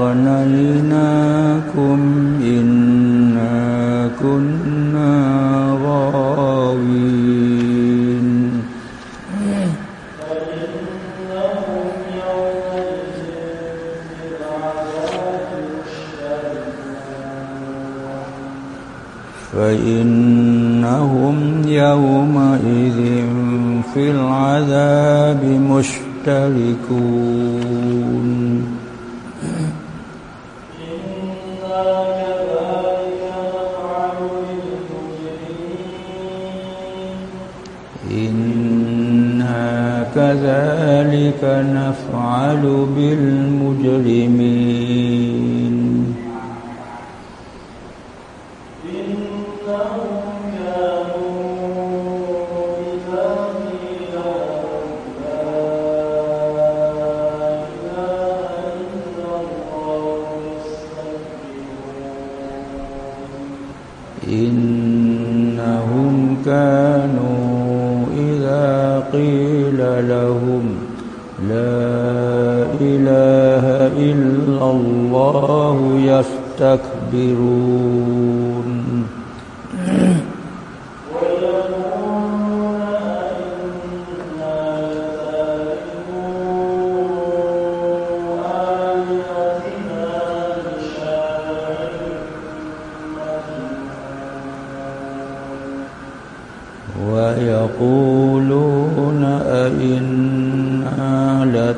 فأغنيناكم إنا كنا غاوين. فإنهم يومئذ في العذاب مشتركون. كذلك نفعل بالمجرمين. لا إله إلا الله يستكبرون. ويقولون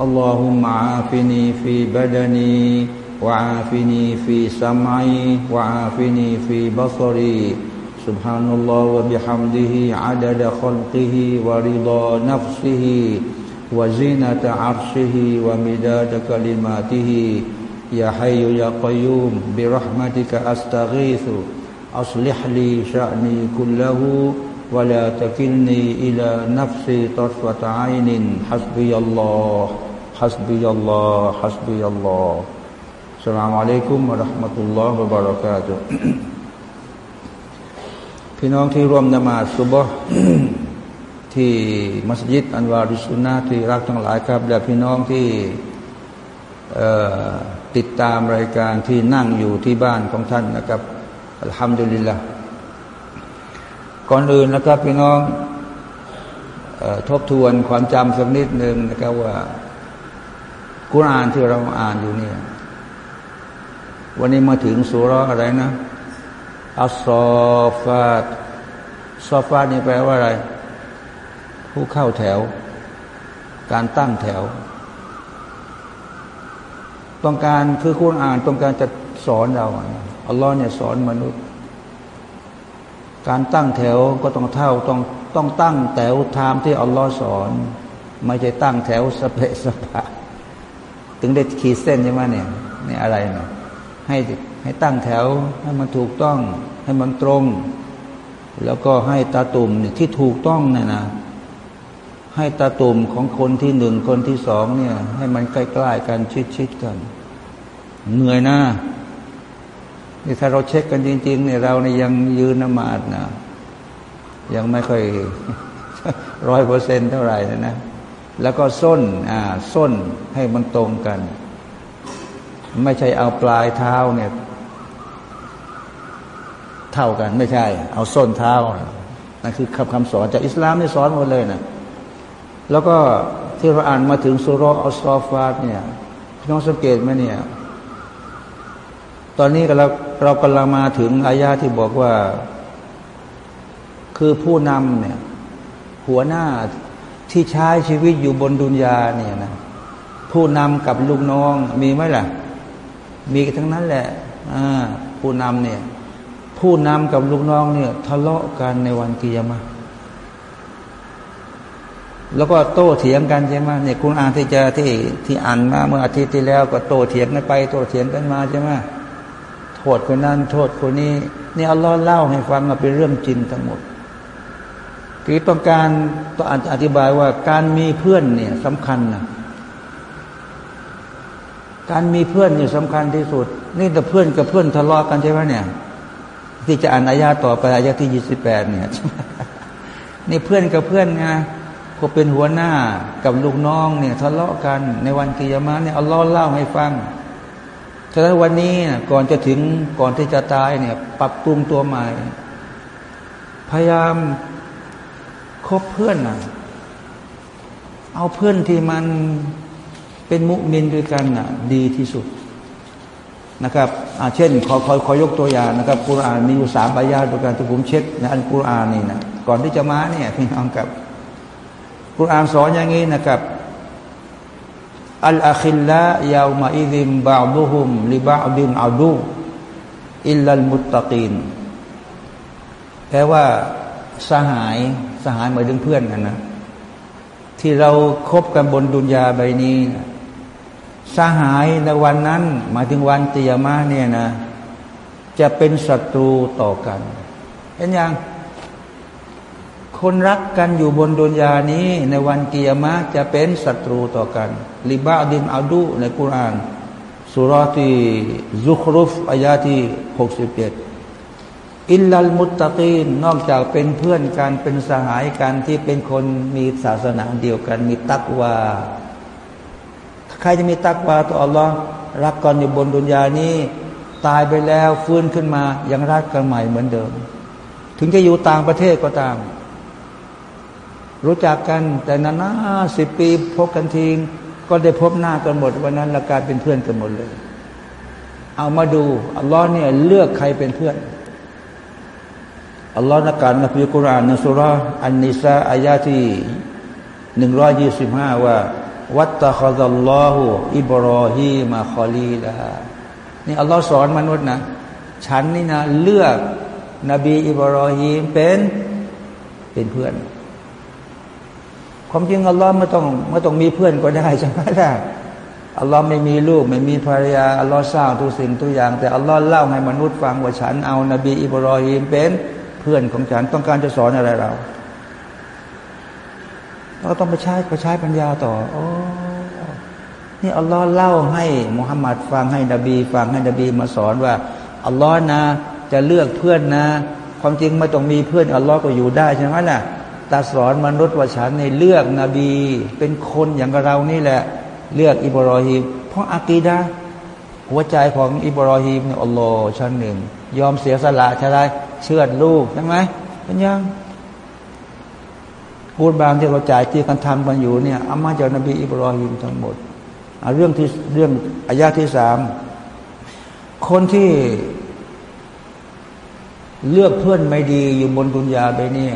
اللهم عافني في بدني وعافني في سمعي وعافني في بصري. سبحان الله وبحمده عدد خلقه ورضا نفسه وزينة عرشه ومداد كلماته. يا حي يا قيوم برحمتك أستغيث. أصلح لي شأني كله ولا تكلني إلى نفسي طرفة عين. حسبي الله. ฮัสบิยัลลอฮ์ฮัสบิยัลลอฮ์สลามอะลัยกุมะราะห์มะตุลลอฮ์วะบารากาตุพี่น้องที่ร่วมนมาสุบะที่มัสยิดอันวาริสุนนะที่รักทั้งหลายครับและพี่น้องที่ติดตามรายการที่นั่งอยู่ที่บ้านของท่านนะครับอัลฮัมดุลิลละก่อนอื่นนะครับพี่น้องอทบทวนความจำสักนิดหนึ่งนะครับว่า กุรานที่เราอ่านอยู่เนี่ย วันนี้มาถึงสุรอะไรนะอัสซอฟาตซอฟาตนี่แปลว่าอะไร ผู้เข้าแถว การตั้งแถว ต้องการคือคุณอ่านต้องการจะสอนเราอัลลอฮ์เนี่ยสอนมนุษย์ การตั้งแถวก็ต้องเท่าต้องต้องตั้งแถวตามที่อัลลอฮ์สอน ไม่ใช่ตั้งแถวสเปะสปะ ถึงได้ขีดเส้นใช่ไหมเนี่ยนี่อะไรเนาะให้ให้ตั้งแถวให้มันถูกต้อง ให้มันตรง แล้วก็ให้ตาตุ่มเนี่ยที่ถูกต้องเนี่ยนะ ให้ตาตุ่มของคนที่หนึ่งคนที่สองเนี่ย ให้มันใกล้ๆกันชิดๆกัน เหนื่อยนะนี่ถ้าเราเช็คกันจริง ๆ เนี่ยเราเนี่ยยังยืนนมาดนะยังไม่ค่อยร้อยเปอร์เซ็นต์เท่าไหร่นะนะ แล้วก็ส้นอ่าส้นให้มันตรงกัน ไม่ใช่เอาปลายเท้าเนี่ยเท่ากันไม่ใช่ เอาส้นเท้านั่นคือคำคำสอนจากอิสลามนี่สอนหมดเลยนะแล้วก็ที่เราอ่านมาถึงสุรอัลซอฟาตเนี่ยพี่น้องสังเกตไหมเนี่ย ตอนนี้เราเรากำลังมาถึงอายาที่บอกว่า คือผู้นำเนี่ย หัวหน้า ที่ใช้ชีวิตอยู่บนดุนยาเนี่ยนะผู้นำกับลูกน้องมีไหมล่ะ มีทั้งนั้นแหละผู้นำเนี่ยผู้นำกับลูกน้องเนี่ยทะเลาะกันในวันกิยามะแล้วก็โต้เถียงกันใช่ไหมเนี่ยคุณอ่านที่จะที่ที่อ่านมาเมื่ออาทิตย์ที่แล้วก็โต้เถียงกันไป โต้เถียงกันมาใช่ไหมโทษคนนั้น โทษคนนี้นี่อัลลอฮ์เล่าให้ฟังว่าเป็นเรื่องจริงทั้งหมด คือต้องการต้องอธิบายว่าการมีเพื่อนเนี่ยสำคัญนะการมีเพื่อนเนี่ยสำคัญที่สุด นี่แต่เพื่อนกับเพื่อนทะเลาะกันใช่ไหมเนี่ย ที่จะอ่านอายาต่อไปอายาที่ยี่สิบแปดเนี่ยนี่เพื่อนกับเพื่อนไงก็เป็นหัวหน้ากับลูกน้องเนี่ยทะเลาะกันในวันกิยามะเนี่ยอัลลอเล่าให้ฟังฉะนั้นวันนี้ก่อนจะถึงก่อนที่จะตายเนี่ย ปรับปรุงตัวใหม่ พยายาม คบเพื่อนนะเอาเพื่อนที่มันเป็นมุมินด้วยกันนะดีที่สุดนะครับเช่นขอขอขอยกตัวอย่างนะครับกุรอานมีอยู่สามอายาด้วยกันที่ผมเช็คในอันกุรอานนี่นะก่อนที่จะมาเนี่ยพี่น้องกับกุรอานสอนอย่างนี้นะครับอัลอาคิลละยาวมาอิดิมบาดุฮุมลิบาดินอาดูอิลลัลมุตตะกีนแปลว่า สหายสหายหมายถึงเพื่อนกันนะที่เราครบกันบนดุนยาใบนี้สหายในวันนั้น หมายถึงวันเติยมาเนี่ยนะ จะเป็นศัตรูต่อกัน เห็นยังคนรักกันอยู่บนดุนยานี้ ในวันเกิยามะจะเป็นศัตรูต่อกัน ลิบาดินอาดูในกุรานสุรที่ซุครุฟอายาที่หกสิบเจ็ด อิลลัลมุตตะกีนนอกจากเป็นเพื่อนกันเป็นสหายกันที่เป็นคนมีศาสนาเดียวกัน มีตักวาใครจะมีตักวาต่ออัลลอฮ์รักกันอยู่บนดุนยานี้ ตายไปแล้วฟื้นขึ้นมายังรักกันใหม่เหมือนเดิม ถึงจะอยู่ต่างประเทศก็ตาม รู้จักกันแต่นานๆสิบปีพบกันทีก็ได้พบหน้ากันหมดวันนั้นละกลายเป็นเพื่อนกันหมดเลย เอามาดูอัลลอฮ์เนี่ยเลือกใครเป็นเพื่อน อัลลอฮ์นักการนักพิกุรานในสุราอันนิสาอายาที่หนึ่งร้อยยี่สิบห้าว่า วัตตะคอซัลลอฮุอิบรอฮีมาคอลีลานี่อัลลอฮ์สอนมนุษย์นะ ฉันนี่นะเลือกนบีอิบรอฮีมเป็นเป็นเพื่อน ความจริงอัลลอฮ์ไม่ต้องไม่ต้องมีเพื่อนก็ได้ใช่ไหมล่ะอัลลอฮ์ไม่มีลูกไม่มีภรรยาอัลลอฮ์สร้างทุกสิ่งทุกอย่าง แต่อัลลอฮ์เล่าให้มนุษย์ฟังว่าฉันเอานบีอิบรอฮีมเป็น เพื่อนของฉันต้องการจะสอนอะไรเราเราต้องไปใช้ไปใช้ปัญญาต่อโอ้นี่อัลลอฮ์เล่าให้มุฮัมมัดฟังให้นบีฟังให้นบีมาสอนว่าอัลลอฮ์นะ จะเลือกเพื่อนนะ ความจริงไม่ต้องมีเพื่อนอัลลอฮ์ก็อยู่ได้ใช่ไหมล่ะตาสอนมนุษย์ว่าฉันในเลือกนบี เป็นคนอย่างเรานี่แหละ เลือกอิบรอฮีมเพราะอากีดาหัวใจของอิบรอฮีมเนี่ยอัลลอฮ์ชั้นหนึ่ง ยอมเสียสละใช่ไหมเชื่อลูกใช่ไหมเป็นยังพูดบางที่เราจ่ายที่กันทำกันอยู่เนี่ยอามาจากนบีอิบรอฮิมทั้งหมดเรื่องที่เรื่องอายาที่สามคนที่เลือกเพื่อนไม่ดีอยู่บนดุนยาไปเนี่ย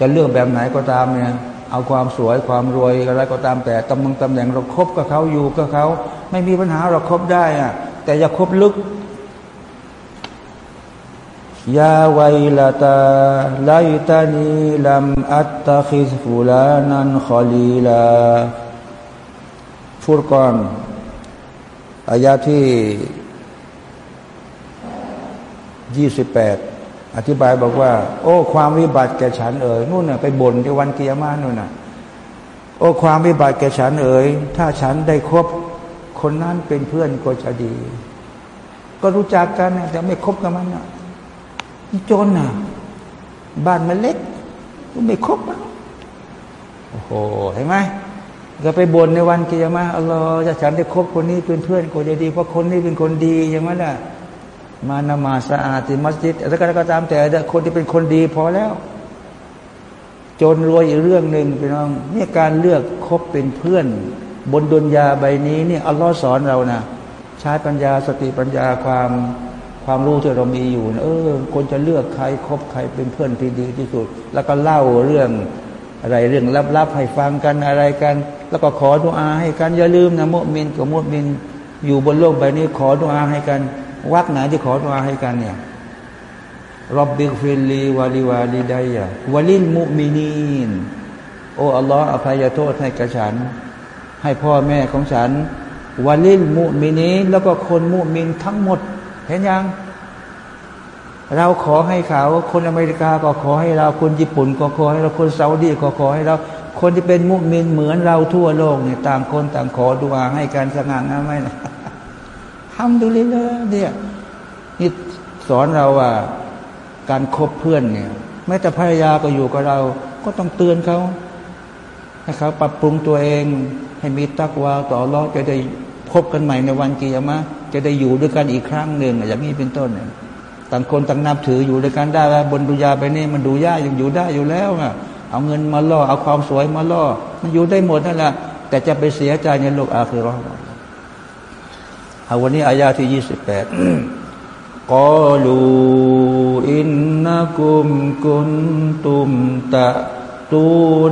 จะเลือกแบบไหนก็ตามเนี่ยเอาความสวยความรวยอะไรก็ตามแต่ตำแหน่งตำแหน่งเราครบกับเขาอยู่กับเขา ไม่มีปัญหาเราครบได้อะแต่อย่าครบลึก ยาวัยละตาไลตานีลัมอัตตะคิสฟุลานันขลีลาฟุรกอนอายาที่ยี่สิบแปดอธิบายบอกว่า โอ้ ความวิบัติแก่ฉันเอ๋ยนู่นน่ะไปบ่นในวันเกียร์มานู่นน่ะ โอ้ ความวิบัติแก่ฉันเอ๋ยถ้าฉันได้คบคนนั้นเป็นเพื่อนก็จะดี ก็รู้จักกันแต่ไม่คบกับมันน่ะ จนน่ะ บ้านมันเล็กก็ไม่ครบโอ้โหเห็นไหมก็ไปบ่นในวันกิยามะอัลลอฮ์จะฉันได้คบคนนี้เป็นเพื่อนคนดีเพราะคนนี้เป็นคนดีอย่างนั้นแหะมานามาสะอาดที่มัสยิดอะไรก็ตามแต่คนที่เป็นคนดีพอแล้ว จนรวยอีกเรื่องหนึ่งพี่น้องนี่การเลือกคบเป็นเพื่อน บนดุนยาใบนี้นี่อัลลอฮ์สอนเรานะใช้ปัญญาสติปัญญาความ ความรู้ที่เรามีอยู่เออคนจะเลือกใครคบใครเป็นเพื่อนที่ดีที่สุด แล้วก็เล่าเรื่องอะไรเรื่องลับๆให้ฟังกันอะไรกัน แล้วก็ขอดุอาให้กันอย่าลืมนะมุมินกับมุมินอยู่บนโลกใบนี้ขอดุอาให้กัน วรรคไหนที่ขอดุอาให้กันเนี่ยرب اغفر لي ولوالدي وللمؤمنين โอ้อัลลอฮ์อภัยโทษให้กับฉัน ให้พ่อแม่ของฉันوللمؤمنين แล้วก็คนมุมินทั้งหมด เห็นยัง เราขอให้เขา คนอเมริกาก็ขอให้เรา คนญี่ปุ่นก็ขอให้เรา คนซาอุดีก็ขอให้เรา คนที่เป็นมุสลิมเหมือนเราทั่วโลกเนี่ยต่างคนต่างขอดุอาให้กันสง่างามไหมนะทำดูเลยเลยเนี่ยนี่สอนเราว่าการคบเพื่อนเนี่ยแม้แต่ภรรยาก็อยู่กับเรา ก็ต้องเตือนเขาให้เขาปรับปรุงตัวเอง ให้มีตักวาต่อรอดจะได้ พบกันใหม่ในวันกียรมะจะได้อยู่ด้วยกันอีกครั้งหนึ่งอย่างนี้เป็นต้นเนี่ยต่างคนต่างนับถืออยู่ด้วยกันได้บนดุยาไปนี่มันดูยากยังอยู่ได้อยู่แล้วอะเอาเงินมาล่อเอาความสวยมาล่อ มันอยู่ได้หมดนั่นแหละแต่จะไปเสียใจในโลกอาคือรอเอาวันนี้อายาที่ยี่สิบแปดกอลูอินนักุมกุนตุมตะตู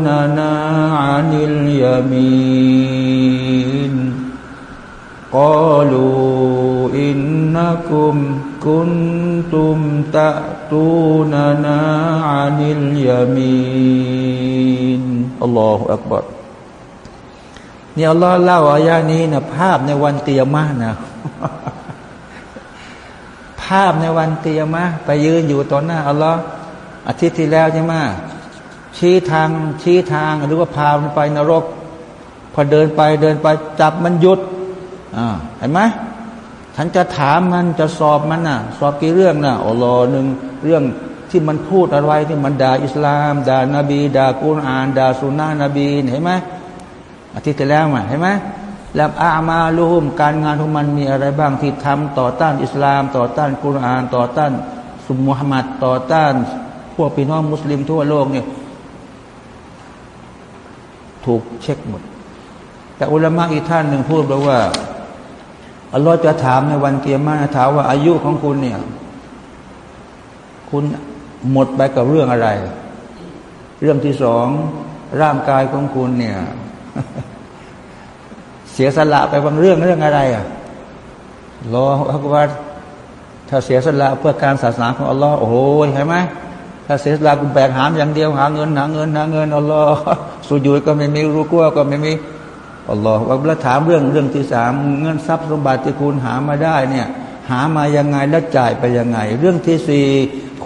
นานาอานิลยามี قالوا إنكم كنتم تأتوننا عن اليمين الله أكبر นี่อัลลอฮ์เล่าอายานี้นะภาพในวันเตียมานะ ภาพในวันเตียมาไปยืนอยู่ต่อหน้าอัลลอฮ์อาทิตย์ที่แล้วใช่ไหมชี้ทางชี้ทางหรือว่าพามันไปนรก พอเดินไปเดินไปจับมันหยุดอ่า เห็นไหมฉันจะถามมันจะสอบมันน่ะ สอบกี่เรื่องน่ะอัลลอฮ์หนึ่งเรื่องที่มันพูดอะไรที่มันด่าอิสลามด่านบีด่ากุรอานด่าสุนนะนบีเห็นไหมอาทิตย์ที่แล้วมาเห็นไหมแล้วอามาลูมการงานของมันมีอะไรบ้างที่ทำต่อต้านอิสลาม ต่อต้านกุรอาน ต่อต้านสุมุฮัมมัดต่อต้าน พวกพี่น้องมุสลิมทั่วโลกเนี่ยถูกเช็คหมด แต่อุลามะอีกท่านหนึ่งพูดบอกว่า อัลลอฮ์จะถามในวันเกียรมาถามว่าอายุของคุณเนี่ย คุณหมดไปกับเรื่องอะไร เรื่องที่สองร่างกายของคุณเนี่ย เสียสละไปบางเรื่องเรื่องอะไรอะรอพระว่าถ้าเสียสละเพื่อการศาสนาของอัลลอฮ์โอ้โหเห็นไหมถ้าเสียสละคุณแบกหามอย่างเดียวหาเงินหาเงินหาเงินอัลลอฮ์สุญูก็ไม่มีรู้กลัวก็ไม่มี อัลลอฮ์ว่าแล้วถามเรื่องเรื่องที่สามเงินทรัพย์สมบัติที่คุณหามาได้เนี่ยหามายังไงแล้วจ่ายไปยังไง เรื่องที่สี่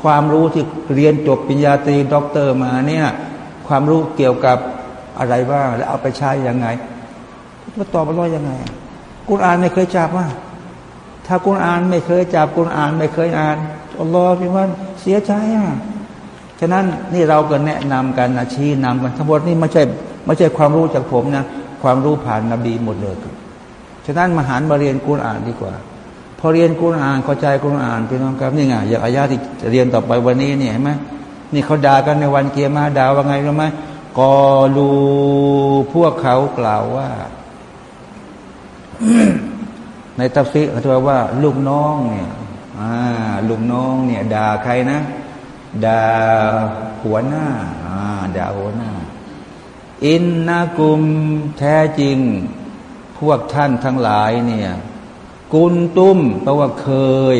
ความรู้ที่เรียนจบปริญญาตรีด็อกเตอร์มาเนี่ยความรู้เกี่ยวกับอะไรบ้าง แล้วเอาไปใช้ยังไงมาตอบมาว่ายังไงกุณอ่านไม่เคยจับว่าถ้ากุณอ่านไม่เคยจับกุณอ่านไม่เคยอ่านอัลลอฮ์พี่ว่าเสียใจอะฉะนั้นนี่เราก็แนะนำกันนะชี้นำกันทั้งหมดนี่ไม่ใช่ไม่ใช่ความรู้จากผมนะ ความรู้ผ่านนบีหมดเลยครับฉะนั้นมาหันมาเรียนกุณอ่านดีกว่า พอเรียนกุณอ่านเข้าใจกุณอ่านพี่น้องครับนี่ไงอย่างอายาที่เรียนต่อไปวันนี้เนี่ยเห็นไหมนี่เขาด่ากันในวันเกียร์มาด่าว่าไงรู้ไหมกอลูพวกเขากล่าวว่า ในตัฟซีเขาจะว่า ลูกน้องเนี่ยลูกน้องเนี่ยด่าใครนะด่าหัวหน้าด่าหัวหน้า อินนากุมแท้จริง พวกท่านทั้งหลายเนี่ย กุนตุ้มแปลว่าเคย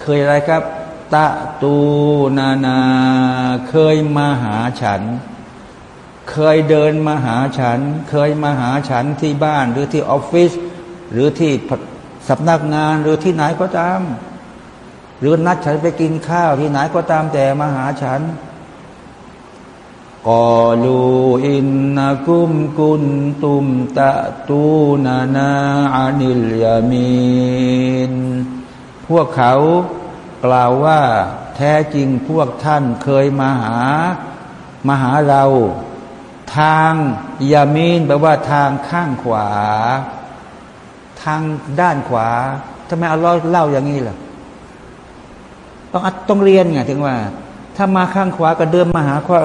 เคยอะไรครับ ตะตูนานา เคยมาหาฉัน เคยเดินมาหาฉัน เคยมาหาฉันที่บ้านหรือที่ออฟฟิศหรือที่สำนักงานหรือที่ไหนก็ตาม หรือนัดฉันไปกินข้าวที่ไหนก็ตามแต่มาหาฉัน กอลูอินนักุมกุนตุมตะตูนานาอานิลยามีนพวกเขากล่าวว่าแท้จริงพวกท่านเคยมาหา มาหาเรา ทางยามีนแปลว่าทางข้างขวา ทางด้านขวาทำไมอัลลอฮ์เล่าอย่างนี้ล่ะต้องต้องเรียนไงถึงว่า ถ้ามาข้างขวาก็เดินมาหาขวา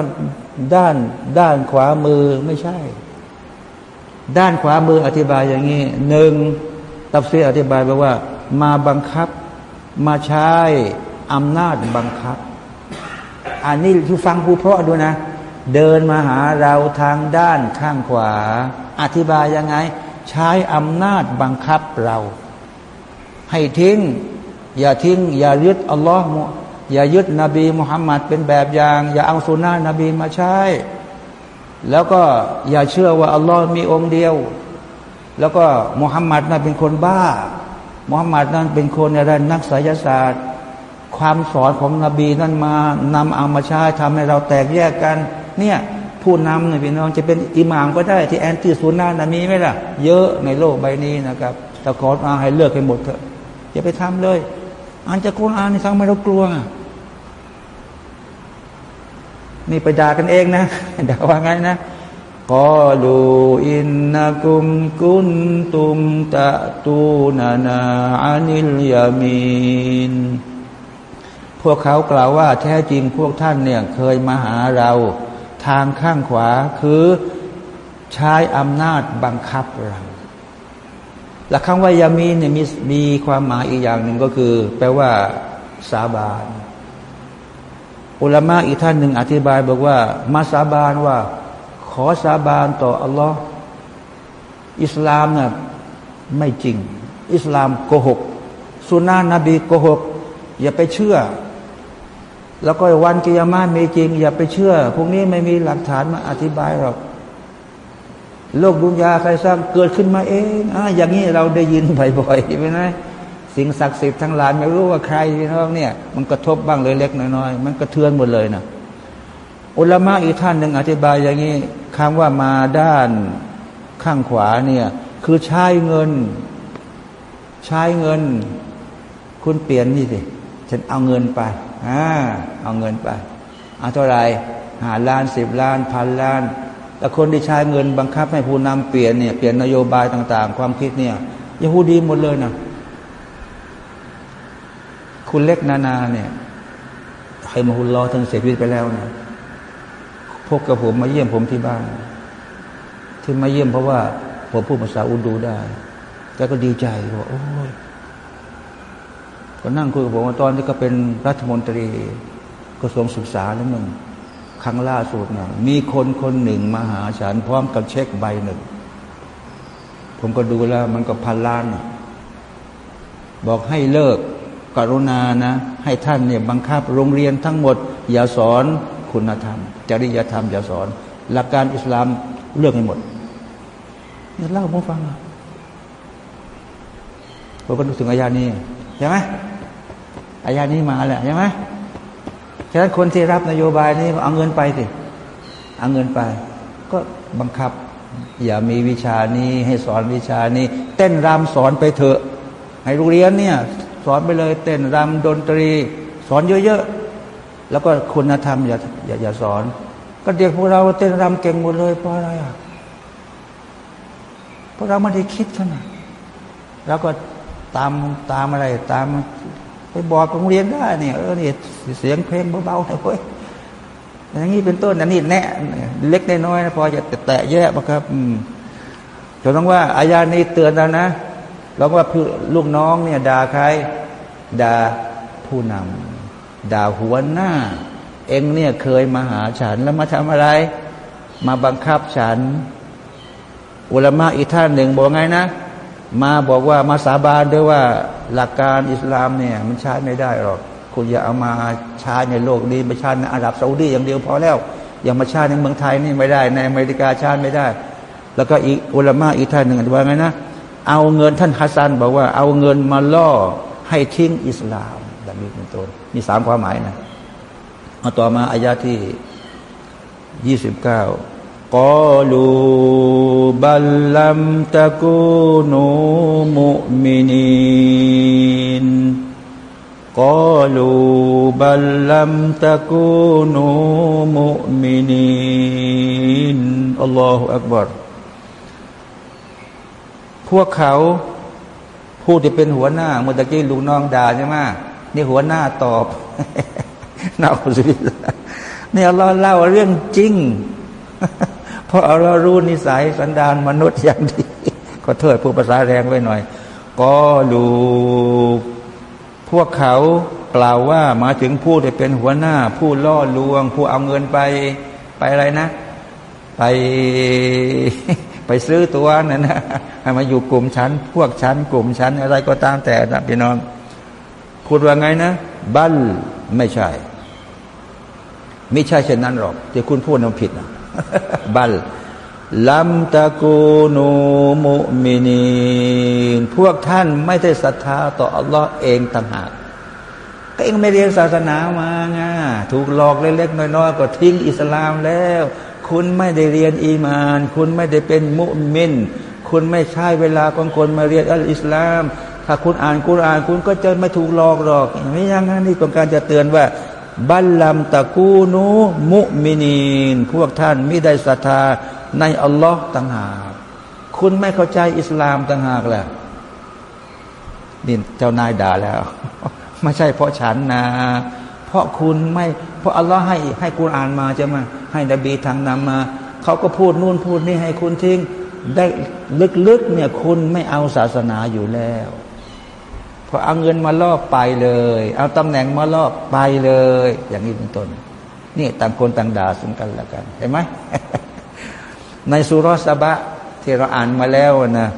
ด้านด้านขวามือไม่ใช่ ด้านขวามืออธิบายอย่างนี้หนึ่งตับเสียอธิบายแปลว่า มาบังคับ มาใช้อำนาจบังคับ อันนี้ที่ฟังผู้เพราะดูนะ เดินมาหาเราทางด้านข้างขวา อธิบายยังไง ใช้อำนาจบังคับเรา ให้ทิ้ง อย่าทิ้ง อย่ายึดอัลลอฮ์ อย่ายึดนบีมุฮัมมัดเป็นแบบอย่าง อย่าเอาสุนนะนบีมาใช้ แล้วก็อย่าเชื่อว่าอัลลอฮ์มีองค์เดียว แล้วก็มุฮัมมัดนั้นเป็นคนบ้ามุฮัมมัดนั้นเป็นคนอะไรนักไสยศาสตร์ ความสอนของนบีนั้นมานำเอามาใช้ทำให้เราแตกแยกกัน เนี่ยผู้นำเนี่ยพี่น้องจะเป็นอิหม่ามก็ได้ที่แอนตี้ซุนนะนะมีไหมล่ะ เยอะในโลกใบนี้นะครับแต่ขออาให้เลิกให้หมดเถอะอย่าไปทำเลยอ่านจากคุรานนี่ทำให้เรากลัว นี่ไปด่ากันเองนะด่าว่าไงนะกอลูอินนักุมกุนตุมตะตูนานาอานิลยามีนพวกเขากล่าวว่าแท้จริงพวกท่านเนี่ยเคยมาหาเรา ทางข้างขวาคือใช้อำนาจบังคับเราหลักคำว่ายามีเนี่ยมีมีความหมายอีกอย่างหนึ่งก็คือ แปลว่าสาบาน อุลามะอีกท่านหนึ่งอธิบายบอกว่า มาสาบานว่า ขอสาบานต่ออัลลอฮ์อิสลามเนี่ยไม่จริง อิสลามโกหกสุนานะนบีโกหก อย่าไปเชื่อ แล้วก็วันกิยามามีจริง อย่าไปเชื่อ พวกนี้ไม่มีหลักฐานมาอธิบายหรอกโลกดุนยาใครสร้างเกิดขึ้นมาเองอ่าอย่างนี้เราได้ยินบ่อยๆใช่ไหม สิ่งศักดิ์สิทธิ์ทั้งหลายไม่รู้ว่าใครพี่น้องเนี่ย มันกระทบบ้างเลยเล็กน้อยๆมันกระเทือนหมดเลยนะอุลามะอีกท่านหนึ่งอธิบายอย่างนี้คำว่ามาด้านข้างขวาเนี่ยคือใช้เงิน ใช้เงิน คุณเปลี่ยนนี่สิฉันเอาเงินไปอ่าเอาเงินไปเอาเท่าไรหาล้านสิบล้านพันล้านแต่คนที่ใช้เงินบังคับให้ผู้นำเปลี่ยนเนี่ยเปลี่ยนนโยบายต่าง ๆ ความคิดเนี่ยยะฮูดีหมดเลยนะ คุณเล็กนานาเนี่ยใครมาหุลรอทั้งเสียชีวิตไปแล้วนะพบกับผมมาเยี่ยมผมที่บ้าน ที่มาเยี่ยมเพราะว่าผมพูดภาษาอุดูได้แกก็ดีใจว่าโอ้ยก็นั่งคุยกับผมตอนที่ก็เป็นรัฐมนตรีกระทรวงศึกษาแล้วมึงครั้งล่าสุดเนี่ยมีคนคนหนึ่งมาหาฉันพร้อมกับเช็คใบหนึ่ง ผมก็ดูแล้วมันก็พันล้าน บอกให้เลิก กรุณานะ ให้ท่านเนี่ยบังคับโรงเรียนทั้งหมด อย่าสอนคุณธรรม จริยธรรม อย่าสอน หลักการอิสลามเลือกให้หมดนี่เล่ามาฟังผมก็นึกถึงอายานี้ใช่ไหมอายานี้มาแหละใช่ไหมฉะนั้นคนที่รับนโยบายนี้เอาเงินไปสิเอาเงินไป ก็บังคับ อย่ามีวิชานี้ให้สอนวิชานี้ เต้นรำสอนไปเถอะให้โรงเรียนเนี่ย สอนไปเลยเต้นรำดนตรี สอนเยอะๆแล้วก็คุณธรรมอย่าอย่าอย่าสอน ก็เด็กพวกเราเต้นรำเก่งหมดเลยเพราะอะไรอะพราะเราไม่ได้คิดขนาดเราก็ตามตามอะไร ตามไปบอกโรงเรียนได้เนี่ยเออเนี่ยเสียงเพลงเบาๆนะเว้ยอย่างนี้เป็นต้นอันนี้แน่เล็กน้อยนะพอจะแตะแยะมาครับอืมเราต้องว่าอายานี้เตือนแล้วนะ ลองว่าลูกน้องเนี่ยด่าใครด่าผู้นำด่าหัวหน้า เองเนี่ยเคยมาหาฉันแล้วมาทำอะไร มาบังคับฉัน อุลามะอีกท่านหนึ่งบอกไงนะ มาบอกว่ามาสาบานด้วยว่าหลักการอิสลามเนี่ย มันใช้ไม่ได้หรอก คุณอย่าเอามาใช้ในโลกนี้ไม่ใช้ในอาหรับซาอุดีอย่างเดียวพอแล้ว อย่ามาใช้ในเมืองไทยนี่ไม่ได้ ในอเมริกาใช้ไม่ได้ แล้วก็อีกอุลามะอีกท่านหนึ่งว่าไงนะ เอาเงินท่านฮัสซันบอกว่าเอาเงินมาล่อให้ทิ้งอิสลามแบบนี้เป็นต้นมีสามความหมายนะเอาต่อมาอายาที่ยี่สิบเก้ากอลูบัลลัมตะกูนูมุมินินกอลูบัลลัมตะกูนูมุมินินอัลลอฮฺอักบาร์ พวกเขาผู้ที่เป็นหัวหน้าเมื่อกี้ลูกน้องด่าใช่ไหมนี่หัวหน้าตอบน่าสุดเนี่ยเราเล่าเรื่องจริง เพราะเรารู้นิสัยสันดานมนุษย์อย่างดีก็เทิดผู้ภาษาแรงไว้หน่อย ก็ดูพวกเขากล่าวว่ามาถึงผู้ที่เป็นหัวหน้า ผู้ล่อลวง ผู้เอาเงินไปไปอะไรนะ ไป ไปซื้อตัวนั่นนะให้มาอยู่กลุ่มชั้น พวกชั้น กลุ่มชั้น อะไรก็ตามแต่นะพี่น้องพูดว่าไงนะ บัลไม่ใช่ ไม่ใช่เช่นนั้นหรอกที่คุณพูดนั้นผิดนะบัลลัมตะกูนูมุมินีนพวกท่านไม่ได้ศรัทธาต่ออัลลอฮ์เองต่างหากก็เองไม่เรียนศาสนามาไงถูกหลอกเล็กๆน้อยๆก็ทิ้งอิสลามแล้ว คุณไม่ได้เรียนอีมาน คุณไม่ได้เป็นมุมิน คุณไม่ใช่เวลาของคนมาเรียนอัลอิสลาม ถ้าคุณอ่านกุรอานคุณก็จะไม่ถูกหลอกหรอกไม่ยังนั้นนี่ต้องการจะเตือนว่า บัลลัมตะกูนูมุมินีน พวกท่านไม่ได้ศรัทธาในอัลลอฮ์ต่างหากคุณไม่เข้าใจอิสลามต่างหากแหละนี่เจ้านายด่าแล้ว ไม่ใช่เพราะฉันนะ เพราะคุณไม่ เพราะอัลลอฮ์ให้ให้กุรอานมาจะมา ให้นบีทางนำมา เขาก็พูดนู่นพูดนี่ให้คุณทิ้ง ได้ลึกๆเนี่ยคุณไม่เอาศาสนาอยู่แล้วพอเอาเงินมาลอกไปเลย เอาตำแหน่งมาลอกไปเลย อย่างนี้เป็นต้นนี่ต่างคนต่างด่าซึ่งกันและกันเห็นไหมในสุรสบะที่เราอ่านมาแล้วนะ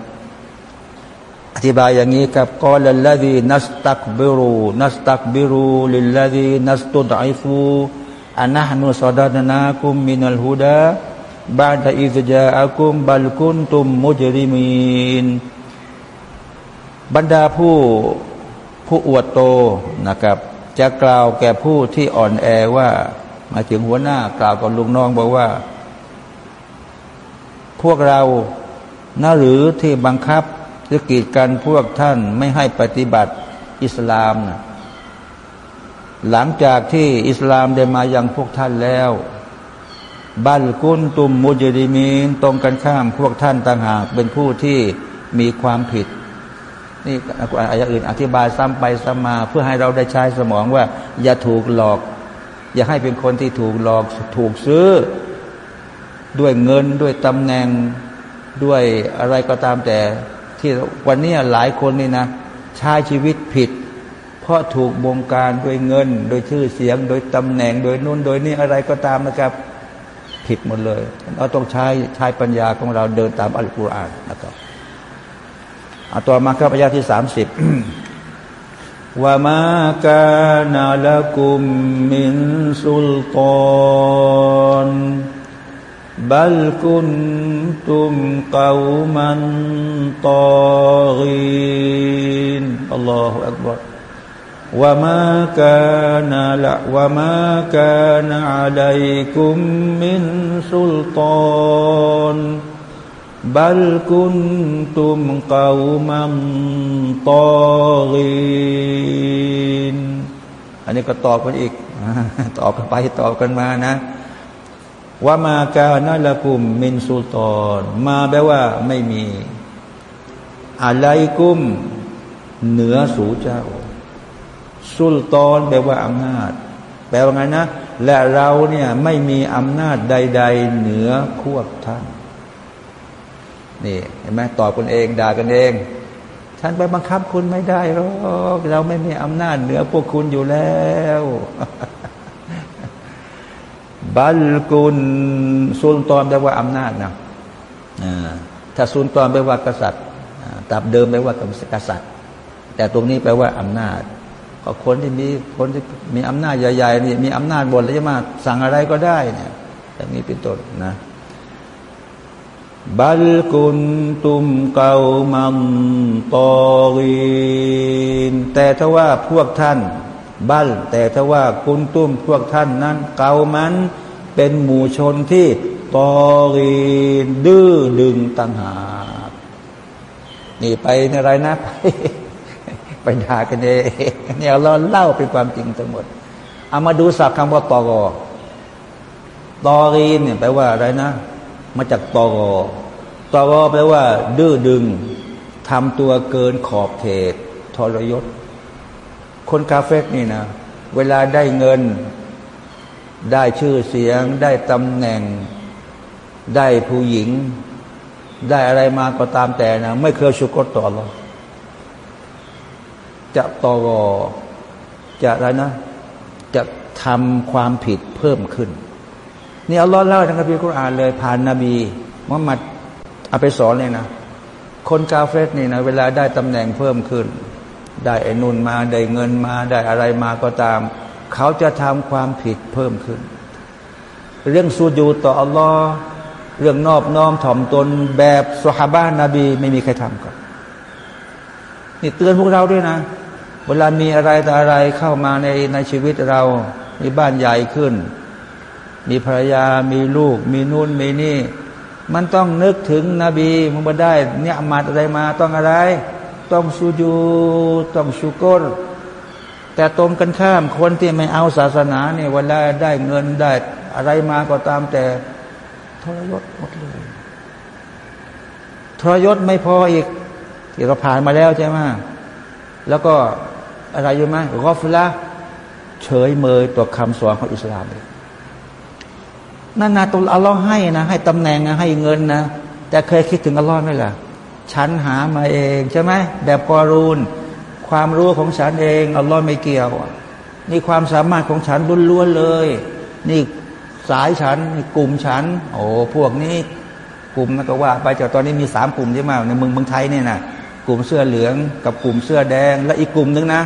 อธิบายอย่างนี้ครับกอลลดีนัสตักบิรูนัสตักบิรูลิลลดีนัสตุดไอฟูอานะนุสดานนาคุมมินัลฮุดาบาดอิซจาอาคุมบัลกุนตุมมุจริมีนบรรดาผู้ผู้อวดโตนะครับ จะกล่าวแก่ผู้ที่อ่อนแอว่ามาถึงหัวหน้ากล่าวกับลุงน้องบอกว่า พวกเราน่าหรือที่บังคับ หรือกีดกันพวกท่านไม่ให้ปฏิบัติอิสลามนะหลังจากที่อิสลามได้มาย่างพวกท่านแล้วบัลกุนตุมมุจริมีนตรงกันข้ามพวกท่านต่างหากเป็นผู้ที่มีความผิดนี่อายะอื่นอธิบายซ้ำไปซ้ำมาเพื่อให้เราได้ใช้สมองว่า อย่าถูกหลอก อย่าให้เป็นคนที่ถูกหลอกถูกซื้อ ด้วยเงินด้วยตำแหน่งด้วยอะไรก็ตามแต่ ที่วันนี้หลายคนนี่นะใช้ชีวิตผิด เพราะถูกบงการโดยเงิน โดยชื่อเสียง โดยตำแหน่ง โดยนู่นโดยนี่อะไรก็ตามนะครับ ผิดหมดเลย เราต้องใช้ใช้ปัญญาของเราเดินตามอัลกุรอานนะครับเอาต่อมาครับอายาที่สามสิบว่ามาคานาละกุมมินสุลต บัลคุณตุมกาวมันตอรินอัลลอฮฺอัลลอฮฺว่ามาคานาละว่ามาคานาอะไรกุมมินสุลตานบัลกุนตุมกาวมันตอรีนอันนี้ก็ตอบกันอีกตอบกันไปตอบกันมานะ ว่ามากานละกุมมินสุลตอนมาแปลว่าไม่มีอะไรกุมเหนือสูเจ้า สุลตอนแปลว่าอำนาจ แปลว่าไงนะ และเราเนี่ยไม่มีอำนาจใด ๆ เหนือพวกท่านนี่เห็นไหมตอบกันเองด่ากันเอง ฉันไปบังคับคุณไม่ได้หรอกเราไม่มีอำนาจเหนือพวกคุณอยู่แล้ว บัลกุลซุลตอนแปลว่าอำนาจนะถ้าซุลตอนแปลว่ากษัตริย์ตับเดิมแปลว่ากษัตริย์ แต่ตรงนี้แปลว่าอำนาจก็คนที่มีคนที่มีอำนาจใหญ่ๆนี่มีอำนาจบนแล้วจะมาสั่งอะไรก็ได้เนี่ยอย่างนี้เป็นต้นนะบัลกุนตุมเกามัมตอรีนแต่ถ้าว่าพวกท่าน บัลแต่ถ้าว่าคุณตุ้มพวกท่านนั้น เกามัน เป็นหมู่ชนที่ตอรีนดื้อดึงตังหา นี่ไปในอะไรนะ ไปไปด่ากันเองเนี่ยเราเล่าเป็นความจริงทั้งหมดเอามาดูศัพท์คำว่าตอกอตอรีนเนี่ยแปลว่าอะไรนะ มาจากตอกอตอกอแปลว่า ดื้อดึงทำตัวเกินขอบเขตทรยศ คนกาเฟกนี่นะ เวลาได้เงิน ได้ชื่อเสียง ได้ตำแหน่ง ได้ผู้หญิง ได้อะไรมาก็ตามแต่นะ ไม่เคยชุกรต่อหรอกจะต่อจะอะไรนะ จะทำความผิดเพิ่มขึ้น นี่อัลลอฮ์เล่าในคัมภีร์คุรานเลยผ่านนาบีมุฮัมมัดเอาไปสอนเลยนะ คนกาเฟสนี่นะเวลาได้ตำแหน่งเพิ่มขึ้น ได้ไอ้นุนมาได้เงินมาได้อะไรมาก็ตาม เขาจะทำความผิดเพิ่มขึ้น เรื่องสูญูต่ออัลลอฮ์เรื่องนอบน้อมถ่อมตนแบบสุฮาบานาบี ไม่มีใครทำก่อนนี่เตือนพวกเราด้วยนะ เวลามีอะไรแต่อะไรเข้ามาในในชีวิตเรา มีบ้านใหญ่ขึ้น มีภรรยา มีลูก มีนู่นมีนี่ มันต้องนึกถึงนบีมุฮัมมัดได้เนี่ยมาอะไรมาต้องอะไร ต้องสุญูต้องชุกร แต่ตรงกันข้ามคนที่ไม่เอาศาสนาเนี่ยเวลาได้เงินได้อะไรมาก็ตามแต่ทรยศหมดเลยทรยศไม่พออีกที่เราผ่านมาแล้วใช่ไหมแล้วก็อะไรอยู่ไหมกอฟละเฉยเมยต่อคำสอนของอิสลามเลยนั่นนะตัวอัลลอฮ์ให้นะ ให้ตำแหน่งนะให้เงินนะ แต่เคยคิดถึงอัลลอฮ์ไหมล่ะ ฉันหามาเองใช่ไหมแบบกอรูน ความรู้ของฉันเองอัลลอฮ์ไม่เกี่ยว นี่ความสามารถของฉันล้วนๆเลย นี่สายฉันนี่กลุ่มฉัน โอ้พวกนี้กลุ่มนัก็ว่า ไปจากตอนนี้มีสามกลุ่มใช่ไหมในเมืองเมืองไทยเนี่ยนะกลุ่มเสื้อเหลืองกับกลุ่มเสื้อแดง และอีกกลุ่มหนึ่งนะ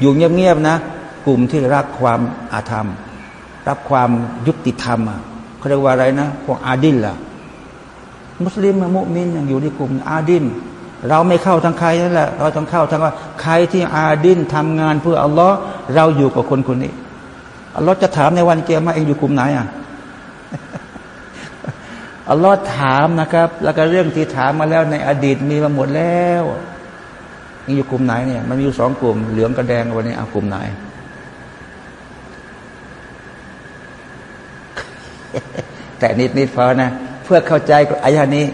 อยู่เงียบๆนะ กลุ่มที่รักความอาธรรม รับความยุติธรรมเขาเรียกว่าอะไรนะพวกอาดิลล่ะ มุสลิมมุมินยังอยู่ในกลุ่มอาดิน เราไม่เข้าทางใครนั่นแหละเราต้องเข้าทางว่าใครที่อาดินทำงานเพื่ออัลลอฮ์เราอยู่กับคนคนนี้อัลลอฮ์จะถามในวันเกียร์มาเองอยู่กลุ่มไหนอะอัลลอฮ์ถามนะครับ แล้วก็เรื่องที่ถามมาแล้วในอดีตมีมาหมดแล้วนี่อยู่กลุ่มไหนเนี่ยมันมีอยู่สองกลุ่ม เหลืองกับแดงวันนี้เอากลุ่มไหนแต่นิดนิดพอนะ เพื่อเข้าใจอายานี้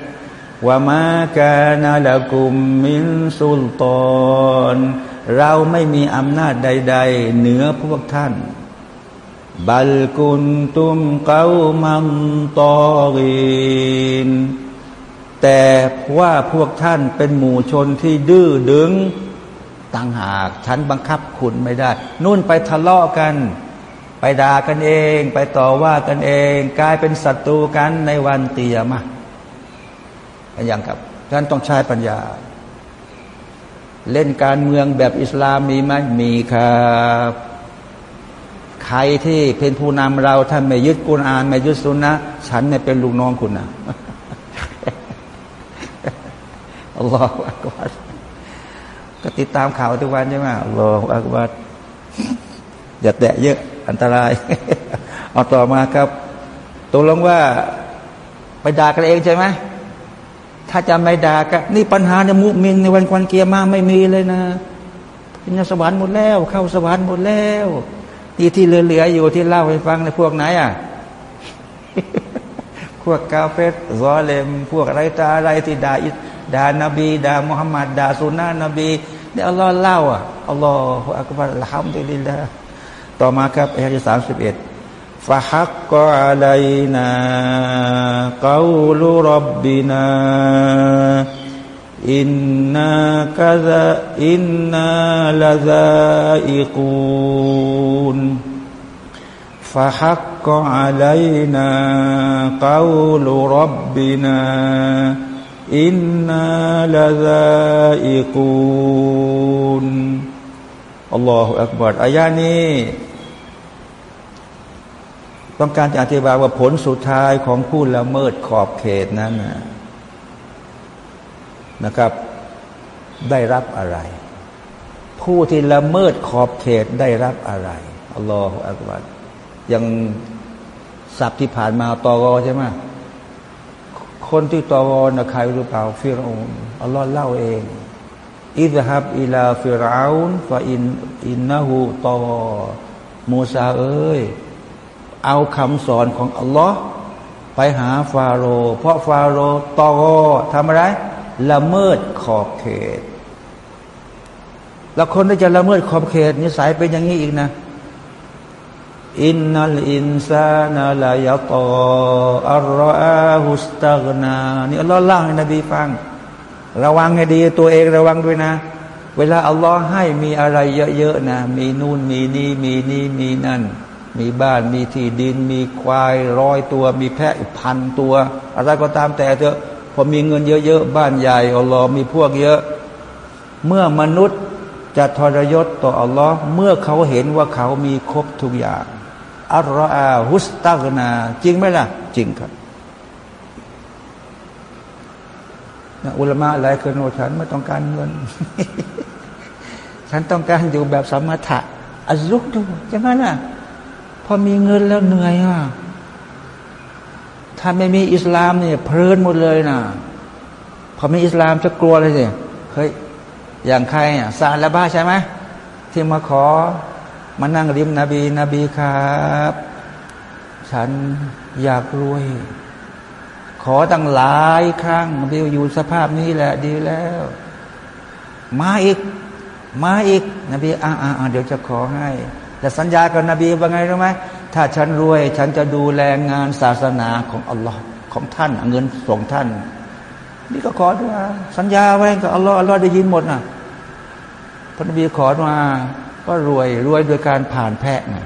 ว่ามาการาละกุมมินสุลตอนเราไม่มีอำนาจใด ๆ เหนือพวกท่าน บัลกุนตุมเกามัมตอรีนแต่ว่าพวกท่านเป็นหมู่ชนที่ดื้อดึงต่างหากฉันบังคับคุณไม่ได้ นู่นไปทะเลาะกัน ไปด่ากันเอง ไปต่อว่ากันเอง กลายเป็นศัตรูกันในวันเตียมา อย่างกับท่านต้องใช้ปัญญา เล่นการเมืองแบบอิสลามมีไหมมีครับใครที่เป็นผู้นำเราท่านไม่ยึดกุณอาน ไม่ยึดสุนนะฉันเนี่ยเป็นลูกน้องคุณนะอัลลอฮฺอักบัรก็ติดตามข่าวทุกวันใช่ไหมอัลลอฮฺอักบัรอย่าแตะเยอะอันตราย เอาต่อมาครับตกลงว่า ไปด่ากันเองใช่ไหม ถ้าจะไม่ด่ากันนี่ปัญหาในมุมินในวันควันเกียร์มาไม่มีเลยนะเป็นสวรรค์หมดแล้ว เข้าสวรรค์หมดแล้วนี่ที่เหลือๆอยู่ที่เล่าให้ฟังในพวกไหนอะพวกกาเฟตซอเลมพวกอะไรตาอะไรที่ด่าอิด่านบีด่ามุฮัมมัดด่าสุนนะนบีเนี่ยอัลลอฮ์เล่าอะอัลลอฮฺอักบารละฮัมดุลิลลาต่อมาครับอายะที่สามสิบเอ็ด ฟะฮักกะอะลัยนากาลูรับบินาอินนากะซะอินนาลาซาอิกูน فحق علينا قول ربنا إنا لذائقون อัลลอฮฺอักบารอายานี้ ต้องการจะอธิบายว่าผลสุดท้ายของผู้ละเมิดขอบเขตนั้นนะครับ ได้รับอะไร ผู้ที่ละเมิดขอบเขตได้รับอะไรอัลลอฮฺอักบารยังศัพท์ที่ผ่านมา طغى ใช่ไหมคนที่ طغى นะใครหรือเปล่าฟิรอนอัลลอฮ์เล่าเองاذهب إلى فرعون فإن إنه طغى มูซาเอ้ย เอาคำสอนของอัลลอฮ์ไปหาฟาโรห์เพราะฟาโรห์ طغىทำอะไร ละเมิดขอบเขต แล้วคนที่จะละเมิดขอบเขตนิสัยเป็นอย่างนี้อีกนะอินนัลอินซานาลายตออัลรออาฮุสตักนานี่อัลลอฮ์เล่าให้นบีฟัง ระวังให้ดีตัวเองระวังด้วยนะ เวลาอัลลอฮ์ให้มีอะไรเยอะๆนะ มีนู่นมีนี่มีนี่มีนั่น มีบ้านมีที่ดิน มีควายร้อยตัว มีแพะพันตัว อะไรก็ตามแต่เถอะพอมีเงินเยอะๆบ้านใหญ่อัลลอฮ์มีพวกเยอะ เมื่อมนุษย์จะทรยศต่ออัลลอฮ์เมื่อเขาเห็นว่าเขามีครบทุกอย่างอัลรออาฮุสตักนา จริงไหมล่ะ จริงครับอุลมะหลายคนโอฉันไม่ต้องการเงิน ฉันต้องการอยู่แบบสมถะอัลุกดูใช่ไหมล่ะ พอมีเงินแล้วเหนื่อยอะถ้าไม่มีอิสลามเนี่ยเพลินหมดเลยนะพอมีอิสลามจะกลัวเลยสิเฮ้ยอย่างใครอะซาลาบ้าใช่ไหมที่มาขอมานั่งริมนบีนบีครับ ฉันอยากรวย ขอตั้งหลายครั้งนบีอยู่สภาพนี้แหละดีแล้ว มาอีก มาอีก นบีอ่าอ่าเดี๋ยวจะขอให้ แต่สัญญากับนบีว่าไงรู้ไหมถ้าฉันรวย ฉันจะดูแลงานศาสนาของอัลลอฮ์ของท่านเงินส่งท่าน นี่ก็ขอด้วยสัญญาไว้กับอัลลอฮ์อัลลอฮ์ได้ยินหมดนะพระนบีขอมาก็รวยรวยโดยการผ่านแพะนะ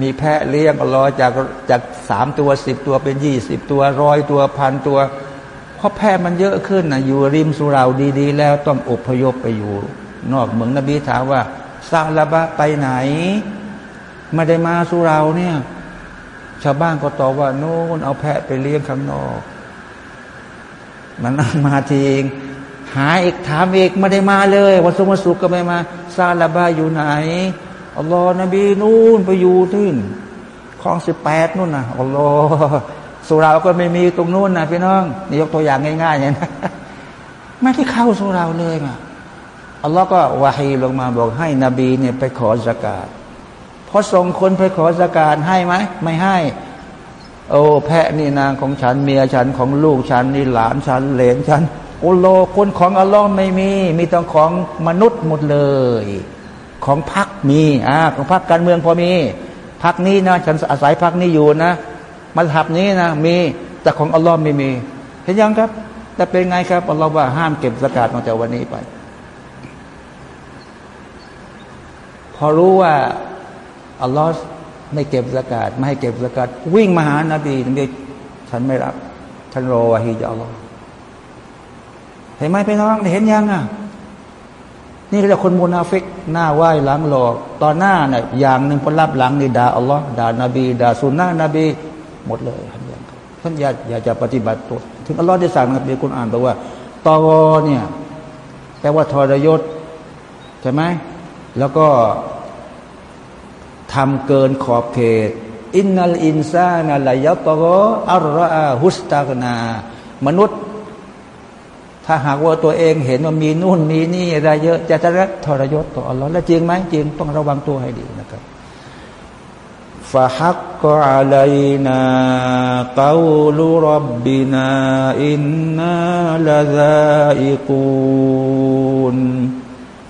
มีแพะเลี้ยงรอฮ์จากจากสามตัวสิบตัวเป็นยี่สิบตัวร้อยตัวพันตัวเพราะแพะมันเยอะขึ้นนะอยู่ริมสุราดีๆ แล้วต้องอพยพไปอยู่ นอกเมืองนบีถามว่า ซาลาบะไปไหน ไม่ได้มาสุราเนี่ย ชาวบ้านก็ตอบว่า โน่นเอาแพะไปเลี้ยงข้างนอก มันมาทีเองหาอีกถามอีกไม่ได้มาเลยวันสมสุขก็ไม่มาซาลาบาอยู่ไหนอัลลอฮ์นบีนู่นไปอยู่ที่คลองสิบแปดนู่นนะอัลลอฮ์สุราก็ไม่มีตรงนู่นนะพี่น้องนี่ยกตัวอย่างง่ายๆอย่างนี้ไม่ได้เข้าสุราเลยอะ อัลลอฮ์ก็วาฮีลงมาบอกให้นบีเนี่ยไปขอสกาดพอส่งคนไปขอสกาดให้ไหมไม่ให้ โอ้แพะนี่นางของฉันเมียฉันของลูกฉันนี่หลานฉันเหลนฉันอุโลคนของอัลลอฮ์ไม่มี มีแต่ของมนุษย์หมดเลย ของพรรคมีอ่าของพรรคการเมืองพอมีพรรคนี้นะฉันอาศัยพรรคนี้อยู่นะมัสฮับนี้นะมีแต่ของอัลลอฮ์ไม่มี เห็นยังครับ แต่เป็นไงครับอัลลอฮ์ว่าห้ามเก็บสกาดตั้งแต่วันนี้ไป พอรู้ว่าอัลลอฮ์ไม่เก็บสกาดไม่ให้เก็บสกาดวิ่งมาหานาบีนบีฉันไม่รับฉันรอวะฮีจอัลลอฮ์เห็นไหมพี่น้องเห็นยังอะนี่เรียกคนมุนาฟิกหน้าไหว้หลังหลอกต่อหน้าเนี่ยอย่างหนึ่งพอลับหลังนี่ด่าอัลลอฮ์ด่านาบีด่าสุนนะนบี หมดเลยท่านอยังท่านอยากอยาจะปฏิบัติตัวถึงอัลลอฮ์ได้สั่งนบีกุรอานบอกว่า طغى เนี่ยแปลว่าทรยศใช่ไหม แล้วก็ทำเกินขอบเขต إن الإنسان ليطغىอัลราฮุสตากนา มนุษย์ ถ้าหากว่าตัวเองเห็นว่ามีนู่นมีนี่อะไรเยอะจะจะรัทรยศต่ออัลลอฮ์แล้วจริงไหมจริงต้องระวังตัวให้ดีนะครับฟาฮักกอัลัยนาเกาลูรับบินาอินนาลาซาอิกูน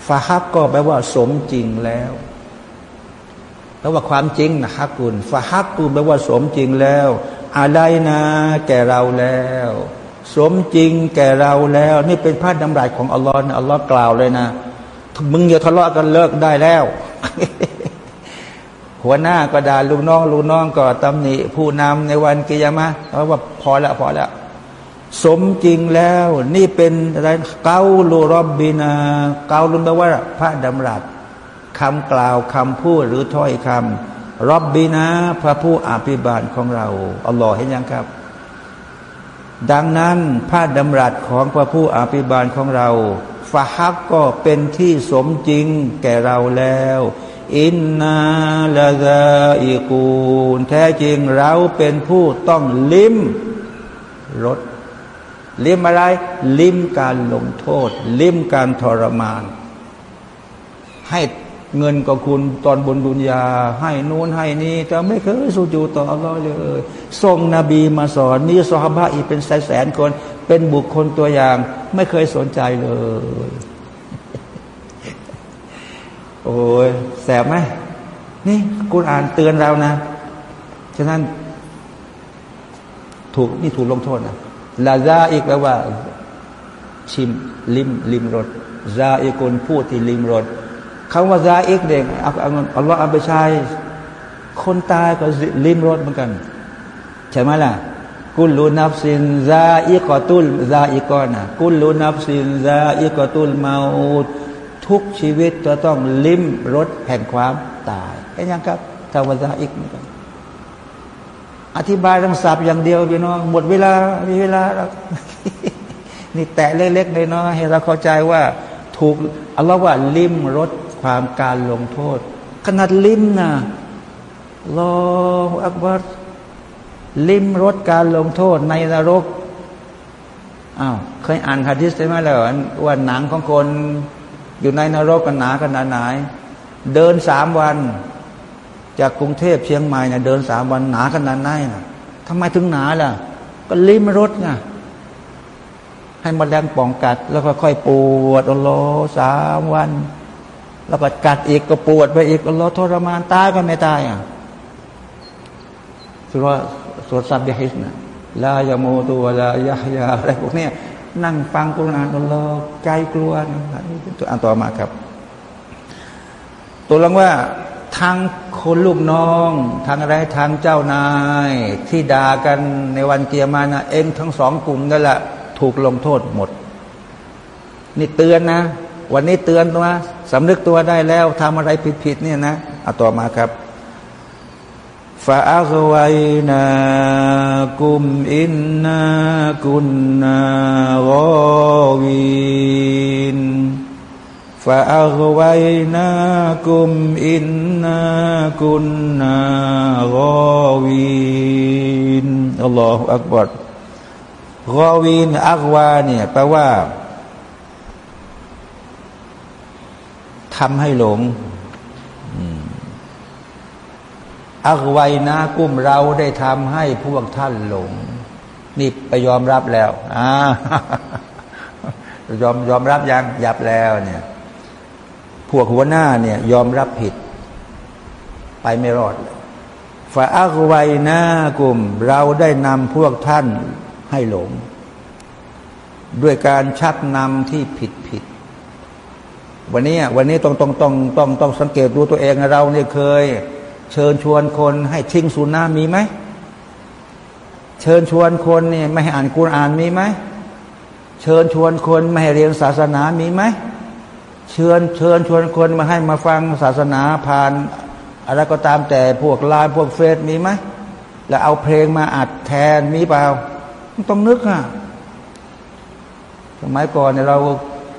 ฟาฮักก็แปลว่าสมจริงแล้วแปลว่าความจริงนะฮักกุลฟาฮักกุลแปลว่าสมจริงแล้วอะไรนะ แก่เราแล้ว สมจริงแก่เราแล้ว นี่เป็นพระดำรัสของอัลลอฮ์อัลลอฮ์กล่าวเลยนะมึงอย่าทะเลาะกันเลิกได้แล้ว หัวหน้าก็ด่าลูกน้องลูกน้องก็ตำหนิผู้นำในวันกิยามะเพราะว่าพอแล้วพอแล้ว สมจริงแล้ว นี่เป็นอะไรเกาลูรอบบินาเกาลุนแปลว่า พระดำรัสคำกล่าวคำพูดหรือถ้อยคำรอบบินาพระผู้อาภิบาลของเราอัลลอฮ์เห็นยังครับ ดังนั้นพระดำรัสของพระผู้อาภิบาลของเราฟาฮักก็เป็นที่สมจริงแก่เราแล้ว อินนาลาซาอิกูนแท้จริงเราเป็นผู้ต้องลิมรถ ลิมอะไร ลิมการลงโทษ ลิมการทรมาน ให้เงินกับคุณตอนบนดุนยา ให้นู้นให้นี้แต่ไม่เคยสูญูต่ออัลลอฮ์เลยส่งนบีมาสอนมีสฮาบะอีกเป็นแสนแสนคน เป็นบุคคลตัวอย่าง ไม่เคยสนใจเลย โอ้ยแสบไหมนี่กุณอ่านเตือนเรานะ ฉะนั้น ถูกนี่ถูกลงโทษนะ لذائق แปลว่า ชิมลิ้มลิ้มรส ذائق คนพูดที่ลิ้มรสคำว่า ذائق เด็กอัลลอฮ์เอาไปใช้คนตายก็ลิ้มรสเหมือนกัน ใช่ไหมล่ะ كل نفس ذائقة ال ذائقة นะكل نفس ذائقة الموت ทุกชีวิตจะต้องลิมรถแห่งความตายเห็นยังครับคำว่าซาอิกเหมือนกัน อธิบายทั้งสับอย่างเดียวพี่น้องหมดเวลามีเวลาแล้วนี่แตะเล็กๆน้อยๆให้เราเข้าใจว่าถูกอัลลอฮ์ว่าลิมรถความการลงโทษ ขนาดลิมนะรออักบัรลิมรถการลงโทษในนรกอ้าวเคยอ่านฮะดิษใช่ไหมล่ะว่าหนังของคนอยู่ในนรกกันหนาขนาดไหนเดินสามวัน จากกรุงเทพเชียงใหม่เนี่ยเดินสามวันหนาขนาดไหนนะทำไมถึงหนาล่ะ ก็ลิมรถไงให้มแมลงป่องกัด แล้วก็ค่อยปวดอัลลอสามวัน แล้วก็กัดอีกก็ปวดไปอีกอัลลอทรมานตายก็ไม่ตายอะสุรสวดซับยาฮิสนะลายาโมตัวลายายาอะไรพวกนี้นั่งฟังกุรานอัลลอใจกลัวนะนี่เป็นตัวอันต่อมาครับ ตัวลังว่า ทางคนลูกน้องทางอะไรทางเจ้านาย ที่ด่ากันในวันเกียรมานะเองทั้งสองกลุ่มนั่นแหละถูกลงโทษหมด นี่เตือนนะ วันนี้เตือนตัวสำนึกตัวได้แล้วทำอะไรผิดๆเนี่ยนะเอาต่อมาครับฟาอักไวนากุมอินนากุนนารอวิน ฟาอักไวนากุมอินนากุนนารอวินอัลลอฮฺอักบัรรอวินอักวาเนี่ยแปลว่าทำให้หลงอักไวนะกุ้มเราได้ทำให้พวกท่านหลง นี่ไปยอมรับแล้วอ่ายอมยอมรับยังยับแล้วเนี่ย พวกหัวหน้าเนี่ยยอมรับผิด ไปไม่รอดฝ่าอักไวนะกุ้มเราได้นำพวกท่านให้หลง ด้วยการชักนำที่ผิดผิดวันนี้วันนี้ต้องต้องต้องต้องต้องสังเกตดูตัวเองเราเนี่ยเคย เชิญชวนคนให้ทิ้งสุนนะมีไหมเชิญชวนคนเนี่ยไม่ให้อ่านกุรอานมีไหมเชิญชวนคนไม่ให้เรียนศาสนามีไหม เชิญเชิญชวนคนมาให้มาฟังศาสนาผ่าน อะไรก็ตามแต่พวกไลน์พวกเฟซมีไหมแล้วเอาเพลงมาอัดแทนมีเปล่าต้องนึกอะสมัยก่อนเนี่ยเรา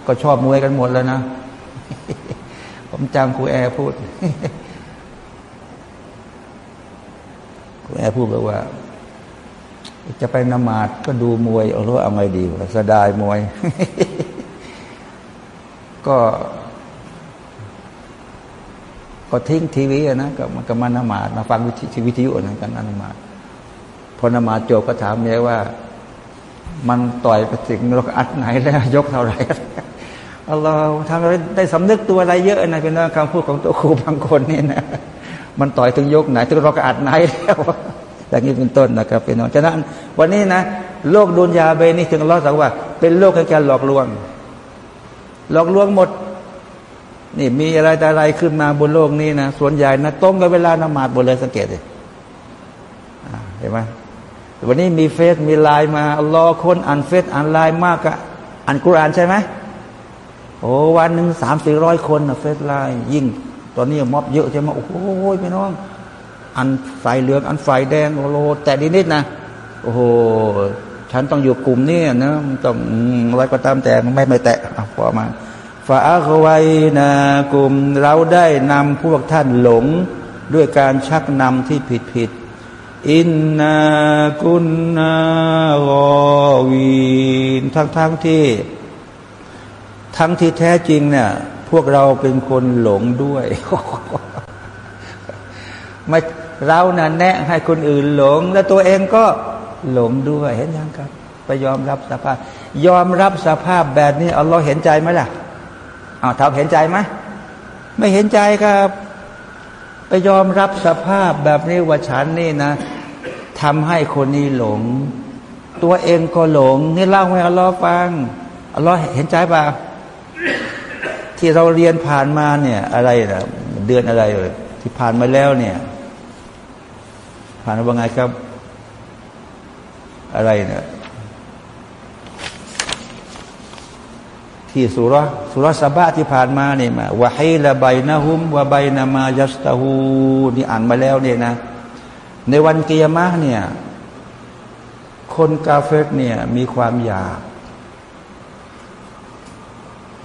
ก็ชอบมวยกันหมดแล้วนะ ผมจำครูแอร์พูดครูแอร์พูดบอกว่า จะไปนมาดก็ดูมวยเอารู้เอาไงดีสดายมวย ก็ก็ทิ้งทีวีนะก็มันก็มานมาดมาฟังวิทยุนะกันนมาดพอนมาดจบก็ถามเมียว่า มันต่อยไปถึงราอัดไหนแล้วยกเท่าไหร่อัลลอฮ์ทำได้สำนึกตัวอะไรเยอะนะเป็นเรื่องคำพูดของตัวครูบางคนนี่นะมันต่อยถึงยกไหนถึงรกอัดไหนแล้วอย่างนี้เป็นต้นนะครับเป็นน้องฉะนั้น วันนี้นะ โลกดุนยาเบนี่ถึงเราสักว่า เป็นโลกแห่งการหลอกลวง หลอกลวงหมด นี่มีอะไรแต่อะไรขึ้นมาบนโลกนี้นะส่วนใหญ่นะตรงกับเวลานมาซบนเลยสังเกตเลยเห็นไหมวันนี้มีเฟซมีไลน์มารอคนอ่านเฟซอ่านไลน์มากอะอ่านกุรอานใช่ไหมโอ้วันหนึ่งสามสี่ร้อยคนนะเฟซไลน์ยิ่ง ตอนนี้ม็อบเยอะใช่ไหมโอ้โหพี่น้อง อันฝ่ายเหลือง อันฝ่ายแดงโอ้โหแต่ดีนิดนะ โอ้โห ฉันต้องอยู่กลุ่มนี้นะต้องอะไรก็ตามแต่ไม่ไม่แตะพอมาฝาคไวนะกลุ่มเราได้นำพวกท่านหลงด้วยการชักนำที่ผิดผิดอินนากุนนารอวีนทั้งทั้งที่ ทั้งที่แท้จริงเนี่ยพวกเราเป็นคนหลงด้วยไม่เราน่ะแนะให้คนอื่นหลง แล้วตัวเองก็ หลงด้วยเห็นยังครับ ไปยอมรับสภาพ ยอมรับสภาพแบบนี้อัลลอฮ์เห็นใจไหมล่ะอ้าวทำเห็นใจไหมไม่เห็นใจครับ ไปยอมรับสภาพแบบนี้ว่าฉันนี่นะทำให้คนนี้หลง ตัวเองก็หลง นี่เล่าให้อัลลอฮ์ฟังอัลลอฮ์เห็นใจป่ะที่เราเรียนผ่านมาเนี่ย อะไรนะเดือนอะไรเลยที่ผ่านมาแล้วเนี่ย ผ่านมาไงครับ อะไรเนี่ยที่สุรสุรสบะที่ผ่านมาเนี่ยมาวะให้ละใบนะฮุมวะใบนามายัสตาฮูนี่อ่านมาแล้วเนี่ยนะ ในวันกิยามะเนี่ยคนกาเฟตเนี่ยมีความอยาก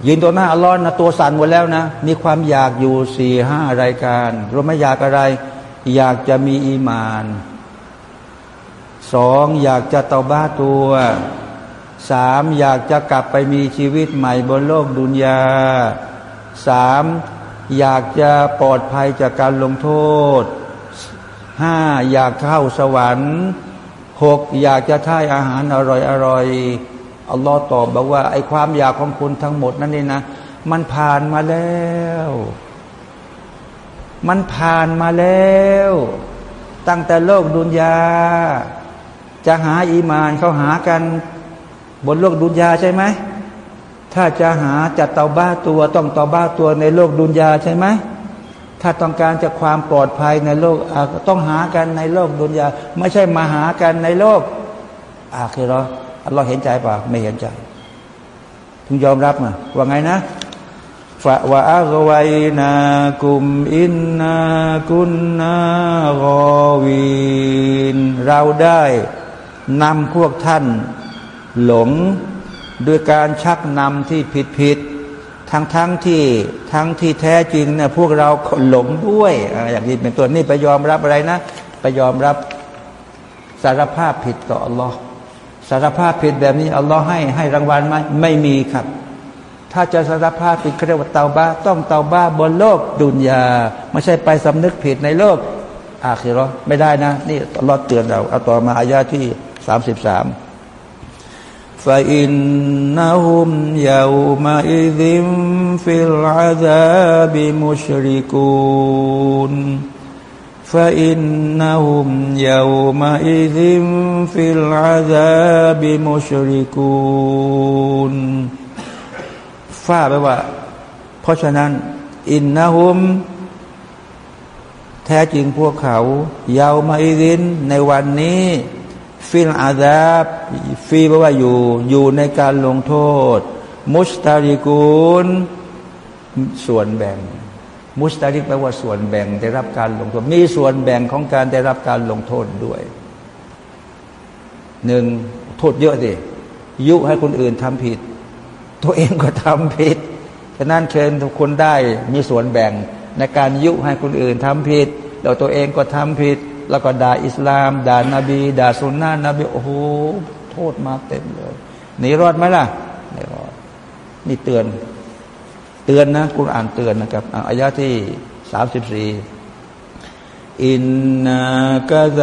ยืนตัวหน้าอัลลอฮ์นะตัวสั่นหมดแล้วนะ มีความอยากอยู่สี่ห้ารายการเราไม่อยากอะไร อยากจะมีอีมาน สองอยากจะเตาบ้าตัวสามอยากจะกลับไปมีชีวิตใหม่บนโลกดุนยาสามอยากจะปลอดภัยจากการลงโทษห้าอยากเข้าสวรรค์หกอยากจะท่ายอาหารอร่อยอร่อยอัลลอฮ์ตอบบอกว่า ไอ้ความอยากของคุณทั้งหมดนั่นนี่นะ มันผ่านมาแล้ว มันผ่านมาแล้ว ตั้งแต่โลกดุนยา จะหาอีมานเขาหากันบนโลกดุนยาใช่ไหม ถ้าจะหาจัดเตาบ้าตัวต้องเตาบ้าตัวในโลกดุนยาใช่ไหม ถ้าต้องการจะความปลอดภัยในโลกต้องหากันในโลกดุนยา ไม่ใช่มาหากันในโลกอาคือเราเราเห็นใจป่ะไม่เห็นใจถึงยอมรับมาว่าไงนะฟะวะอักวัยนากุมอินนากุนนารอวีนเราได้ นำพวกท่านหลงด้วยการชักนำที่ผิดผิดทั้งทั้งที่ทั้งที่แท้จริงเนี่ยพวกเราหลงด้วยอย่างนี้เป็นตัวนี่ไปยอมรับอะไรนะไปยอมรับสารภาพผิดต่ออัลลอฮ์สารภาพผิดแบบนี้อัลลอฮ์ให้ให้รางวัลไหมไม่มีครับ ถ้าจะสารภาพผิดเรียกว่าเตาบ้าต้องเตาบ้าบนโลกดุนยา ไม่ใช่ไปสำนึกผิดในโลกอาคิรอไม่ได้นะ นี่อัลลอฮ์เตือนเราเอาต่อมาอายาที่ สามสิบสามฟาอินนะฮุมยาวมาอิดิมฟิลอาซาบิมุชริกูนฟาอินนะฮุมยาวมาอิดิมฟิลอาซาบิมุชริกูف แปลว่า เพราะฉะนั้น إنهم แท้จริงพวกเขา يومئذ ในวันนี้ ฟิลอาดาบฟีแปลว่าอยู่ อยู่ในการลงโทษ มุสตาริกูล ส่วนแบ่ง มุสตาริกแปลว่าส่วนแบ่งได้รับการลงโทษ มีส่วนแบ่งของการได้รับการลงโทษด้วยหนึ่งโทษเยอะสิยุให้คนอื่นทำผิด ตัวเองก็ทำผิดฉะนั้นเชิญทุกคนได้มีส่วนแบ่งในการยุให้คนอื่นทำผิดแล้วตัวเองก็ทำผิด แล้วก็ด่าอิสลาม ด่านาบี ด่าสุนนะนบีโอ้โหโทษมาเต็มเลยหนีรอดไหมล่ะไม่รอดนี่เตือน เตือนนะคุณอ่านเตือนนะครับอายะที่สามสิบสี่อินนากะซ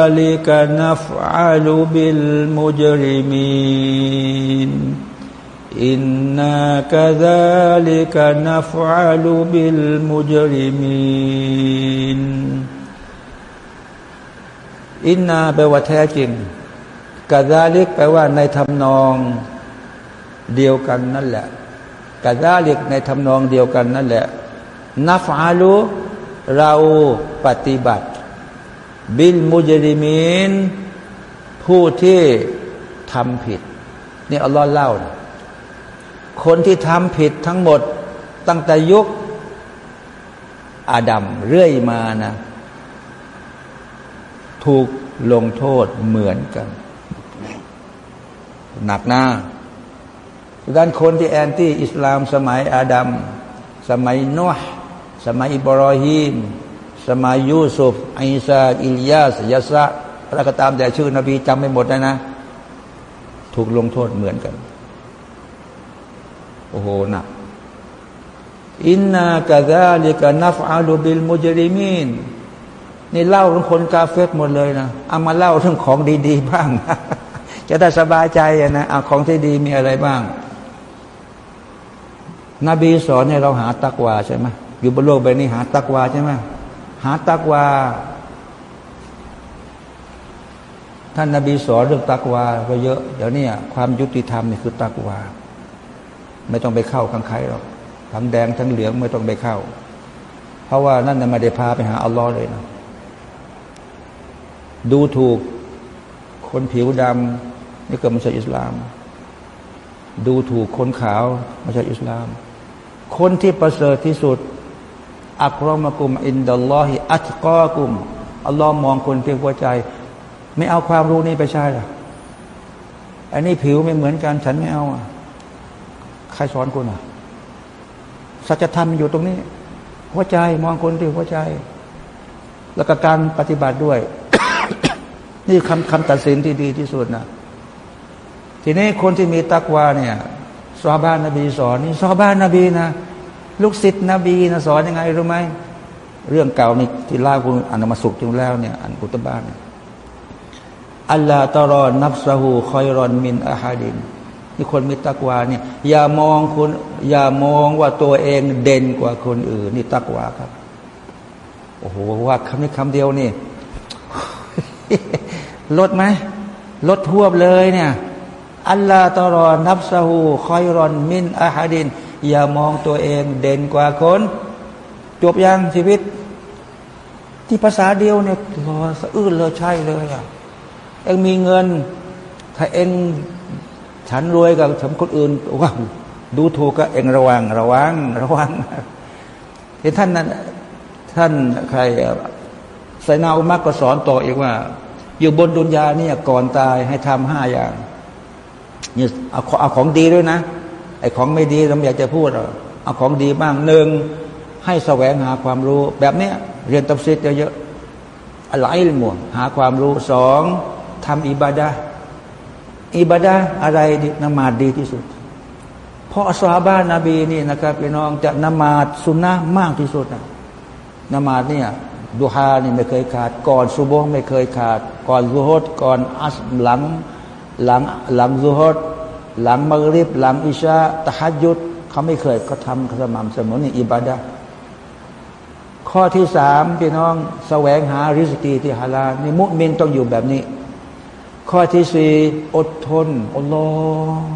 าลิกะนัฟอาลูบิลมุจริมีนอินนากะซาลิกะนัฟอาลูบิลมุจริมีน อินนาแปลว่าแท้จริงกาซาลิกแปลว่าในทำนองเดียวกันนั่นแหละกาซาลิกในทำนองเดียวกันนั่นแหละนัฟอาลูเราปฏิบัติ บิลมุจริมินผู้ที่ทำผิดนี่อัลลอฮ์เล่าคนที่ทำผิดทั้งหมดตั้งแต่ยุคอาดัมเรื่อยมานะ ถูกลงโทษเหมือนกัน หนักหน้าดังคนที่แอนตี้อิสลามสมัยอาดัม สมัยโนห์สมัยอิบรอฮีมสมัยยูซุฟอิสาอิลยาสยาสะอะไรก็ตามแต่ชื่อนบีจำไม่หมดนะนะ ถูกลงโทษเหมือนกัน โอ้โหหนักอินนากะซาลิกะนัฟอาลูบิลมุจริมีน นี่เล่าเรื่องคนกาเฟตหมดเลยนะเอามาเล่าเรื่องของดีๆบ้าง จะได้สบายใจนะเอาของที่ดีมีอะไรบ้าง นบีสอนให้เราหาตักวาใช่ไหมอยู่บนโลกใบนี้หาตักวาใช่ไหมหาตักวาท่านนาบีสอนเรื่องตักวาก็เยอะเดี๋ยวนี้ความยุติธรรมนี่คือตักวา ไม่ต้องไปเข้าข้างใครหรอกทั้งแดงทั้งเหลืองไม่ต้องไปเข้า เพราะว่านั่นไม่ได้พาไปหาอัลลอฮ์เลยนะ ดูถูกคนผิวดำนี่ก็ไม่ใช่อิสลาม ดูถูกคนขาวไม่ใช่อิสลาม คนที่ประเสริฐที่สุด อักรอมกุม อินดัลลอฮิอัตกอกุมอัลลอฮ์มองคนเพียงหัวใจ ไม่เอาความรู้นี้ไปใช่หรออันนี้ผิวไม่เหมือนกันฉันไม่เอาอะใครสอนคุณอะสัจธรรมอยู่ตรงนี้ หัวใจมองคนที่หัวใจ แล้วก็การปฏิบัติด้วย นี่คำคำตัดสินที่ดีที่สุดนะทีนี้คนที่มีตักวาเนี่ยซอบ้านนบีสอนนี่ซอบ้านนบีนะลูกศิษย์นบีนะสอนยังไงรู้ไหมเรื่องเก่านี่ที่เล่าคุณอ่านมาสุกจงแล้วเนี่ยอ่านกุตบ้านอัลลาตรอนนับสหูคอยรอนมินอาฮาดินนี่คนมีตักวาเนี่ยอย่ามองคุณอย่ามองว่าตัวเองเด่นกว่าคนอื่น นี่ตักวาครับ โอ้โหว่าคำนี้คำเดียวนี่ ลดไหมลดทั่วเลยเนี่ยอัลลาตรอนับสหูคอยรอนมินอาฮาดิน อย่ามองตัวเองเด่นกว่าคน จบยังชีวิต ที่ภาษาเดียวเนี่ยรอสะอื้นเลยใช่เลยอะเองมีเงิน ถ้าเองฉันรวยกับฉันคนอื่นว้าดูถูกก็เองระวังระวังระวังเห็นท่านนั้นท่านใครไซนาอุมักก็สอนต่ออีกว่า อยู่บนดุนยาเนี่ยก่อนตายให้ทำห้าอย่างเนี่เอาเอาของดีด้วยนะไอ้ของไม่ดีเราอยากจะพูดเอาของดีบ้างหนึ่งให้แสวงหาความรู้ แบบเนี้ยเรียนตับซิดเยอะๆอะไรหมดหาความรู้สองทำอิบาดาอิบาดาอะไรนมาดดีที่สุด เพราะสาบ้านนบีนี่นะครับพี่น้องจะนมาดสุนนะมากที่สุดนะนมาดเนี่ย ดูฮานี่ไม่เคยขาด ก่อนซุโบงไม่เคยขาด ก่อนซุฮดก่อนอัสหลังหลังหลังซุฮดหลังมกริบหลังอิชาตะฮัดยุดเขาไม่เคยเขาทำสม่ำเสมอนี่อิบาดะข้อที่สามพี่น้องแสวงหาริสกีที่ฮาลาลนี่มุมินต้องอยู่แบบนี้ ข้อที่สี่อดทนอัลลอฮ์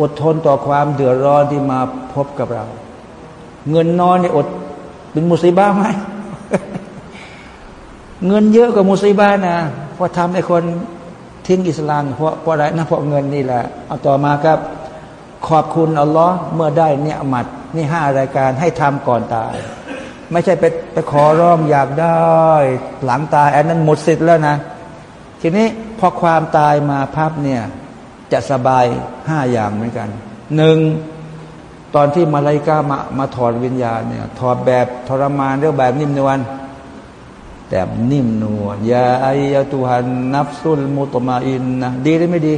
อดทนต่อความเดือดร้อนที่มาพบกับเรา เงินน้อยนี่อดเป็นมุสีบ้าไหม เงินเยอะกว่ามุสีบ้านะเพราะทำให้คนทิ้งอิสลามเพราะเพราะอะไรนะเพราะเงินนี่แหละเอาต่อมาครับ ขอบคุณอัลลอฮ์เมื่อได้เนี่ยมัดนี่ห้ารายการให้ทำก่อนตาย ไม่ใช่ไปไปขอร้องอยากได้ หลังตายอันนั้นหมดสิทธิ์แล้วนะ ทีนี้พอความตายมาภาพเนี่ยจะสบายห้าอย่างเหมือนกันหนึ่งตอนที่มาลายกามามาถอดวิญญาณเนี่ยถอดแบบทรมานเรื่องแบบนิ่มนวล แต่นิ่มนวลยาอายตุหันนับสุลมุตมาอินนะดีหรือไม่ดี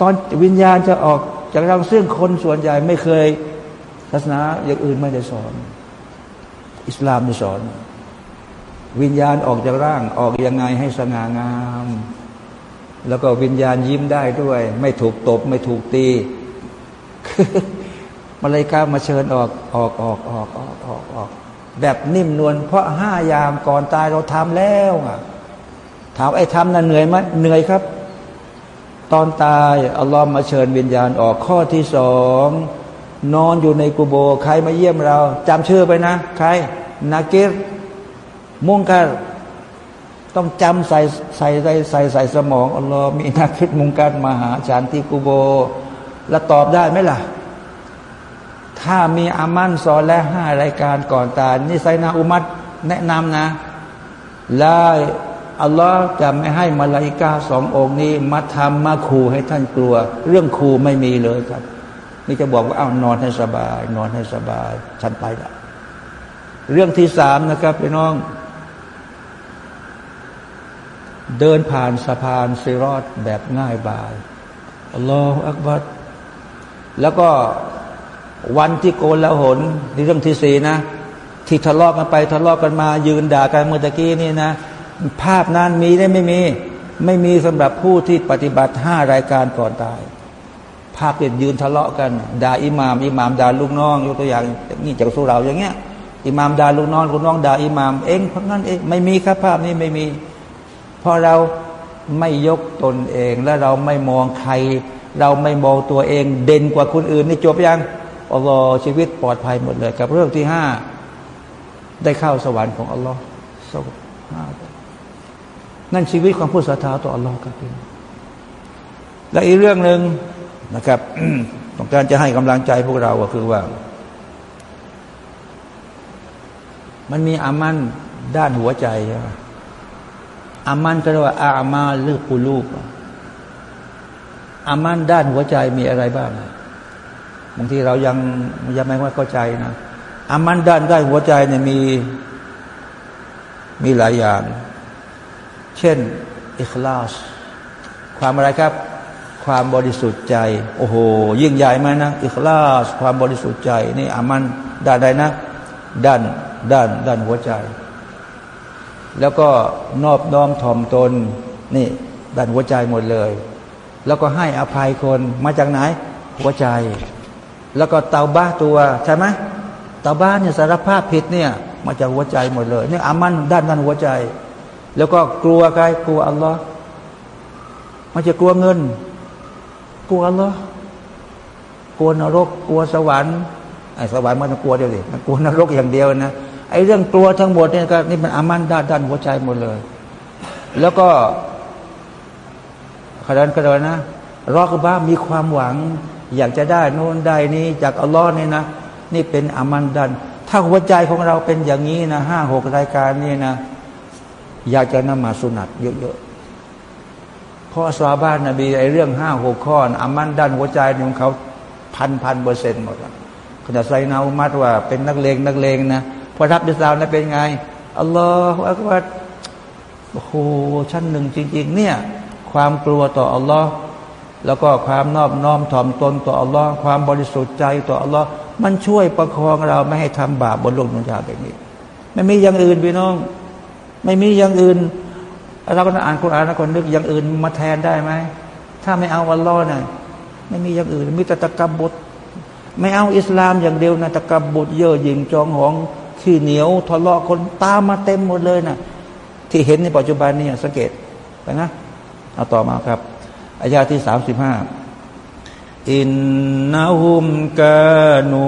ตอนวิญญาณจะออกจากเราซึ่งคนส่วนใหญ่ไม่เคยศาสนาอย่างอื่นไม่ได้สอน อิสลามไม่สอน วิญญาณออกจากร่างออกยังไงให้สง่างาม แล้วก็วิญญาณยิ้มได้ด้วย ไม่ถูกตบ ไม่ถูกตีมาเลยกามาเชิญออกออกออกออกออกออกออก แบบนิ่มนวลเพราะห้ายามก่อนตายเราทำแล้วอะถามไอ้ทำน่ะเหนื่อยไหมเหนื่อยครับ ตอนตายอัลลอฮ์มาเชิญวิญญาณออกข้อที่สองนอนอยู่ในกุโบ ใครมาเยี่ยมเราจำชื่อไปนะ ใคร นาเกรมุงการต้องจำใส่ใส่ใส่ใส่ใส่สมองอัลลอฮ์มีนักคิดมุงการมาหาฉันที่กุโบ แล้วตอบได้ไหมล่ะ ถ้ามีอามันสอนและห้ารายการก่อนตายนี่ไซนาอุมัตแนะนำนะแล้วอัลลอฮ์จะไม่ให้มาลาอิกาสององค์นี้ มาทำมาขู่ให้ท่านกลัว เรื่องขู่ไม่มีเลยครับ นี่จะบอกว่าเอานอนให้สบาย นอนให้สบาย ฉันไปละเรื่องที่สามนะครับพี่น้อง เดินผ่านสะพานซิรอดแบบง่ายบายอัลลอฮฺอักบัดแล้วก็ วันที่โกนแล้วหนนี่เรื่องที่สี่นะ ที่ทะเลาะกันไปทะเลาะกันมายืนด่ากันเมื่อตะกี้นี่นะ ภาพนั้นมีได้ไม่มี ไม่มีสำหรับผู้ที่ปฏิบัติห้ารายการก่อนตาย ภาพเด็ดยืนทะเลาะกันด่าอิหมามอิหมามด่าลูกน้องยกตัวอย่างนี่จากสุราอย่างเงี้ยอิหมามด่าลูกน้องลูกน้องด่าอิหมามเองเพราะงั้นเองไม่มีครับภาพนี้ไม่มีเพราะเราไม่ยกตนเองและเราไม่มองใคร เราไม่มองตัวเอง เด่นกว่าคนอื่นนี่จบยัง อัลลอฮ์ชีวิตปลอดภัยหมดเลย กับเรื่องที่ห้าได้เข้าสวรรค์ของอัลลอฮ์สวรรค์นั่นชีวิตของผู้ศรัทธาต่ออัลลอฮ์ครับพี่และอีกเรื่องหนึ่งนะครับต้องการจะให้กำลังใจพวกเราก็คือว่า มันมีอามันด้านหัวใจใช่ไหมอามันก็เรียกว่า อามาเลือกปูลูกอามันด้านหัวใจมีอะไรบ้าง บางทีเรายังยังไม่ว่เข้าใจนะอามันด้านได้หัวใจเนี่ยมีมีหลายอย่าง เช่นอิคลาสความอะไรครับ ความบริสุทธิ์ใจ โอ้โห ยิ่งใหญ่ไหมนะอิคลาสความบริสุทธิ์ใจ นี่อามันด้านใดนะ ด้านด้านด้านหัวใจ แล้วก็นอบน้อมถ่อมตน นี่ ด้านหัวใจหมดเลย แล้วก็ให้อภัยคนมาจากไหน หัวใจ แล้วก็เตาบ้าตัวใช่ไหมเตาบ้าเนี่ยสารภาพผิดเนี่ยมาจากหัวใจหมดเลยเนี่ยอามันด้านด้านหัวใจ แล้วก็กลัวใครกลัวอัลลอฮ์มันจะกลัวเงิน กลัวอัลลอฮ์กลัวนรก กลัวสวรรค์ไอ้สวรรค์มันกลัวเดียวดิมันกลัวนรกอย่างเดียวนะไอ้เรื่องกลัวทั้งหมดเนี่ยก็นี่มันอามันด้านด้านหัวใจหมดเลย แล้วก็ขนาดกระโดดนะรอกบ้ามีความหวัง อยากจะได้โน้นได้นี้จากอัลลอฮ์นี่นะ นี่เป็นอามันดัน ถ้าหัวใจของเราเป็นอย่างนี้นะห้าหกรายการนี่นะ อยากจะนมาสุนัตเยอะๆเพราะสาบ้านนบีไอเรื่องห้าหกข้ออามันดันหัวใจของเขาพันพันเปอร์เซ็นต์หมดขณะไซนาอุมัดว่าเป็นนักเลงนักเลงนะพอรับดิสลามนั้นเป็นไงอัลลอฮฺอักบัดโอ้โหชั้นหนึ่งจริง ๆ เนี่ย ความกลัวต่ออัลลอฮ์ แล้วก็ความนอบน้อมถ่อมตนต่ออัลลอฮ์ความบริสุทธิ์ใจต่ออัลลอฮ์มันช่วยประคองเราไม่ให้ทำบาปบนโลกนุนยาแบบนี้ ไม่มีอย่างอื่นพี่น้อง ไม่มีอย่างอื่นเราก็อ่านคุณอ่านคนนึกอย่างอื่นมาแทนได้ไหมถ้าไม่เอาอัลลอฮ์เนี่ยไม่มีอย่างอื่น มีแต่ตะกบบุตรไม่เอาอิสลามอย่างเดียวนะตะกบบุตรเย่อหยิ่งจองหองคที่เหนียวทะเลาะคนตามมาเต็มหมดเลยนะที่เห็นในปัจจุบันนี่สังเกตไปนะเอาต่อมาครับ อายาที่สามสิบห้าอินนาหุมกานู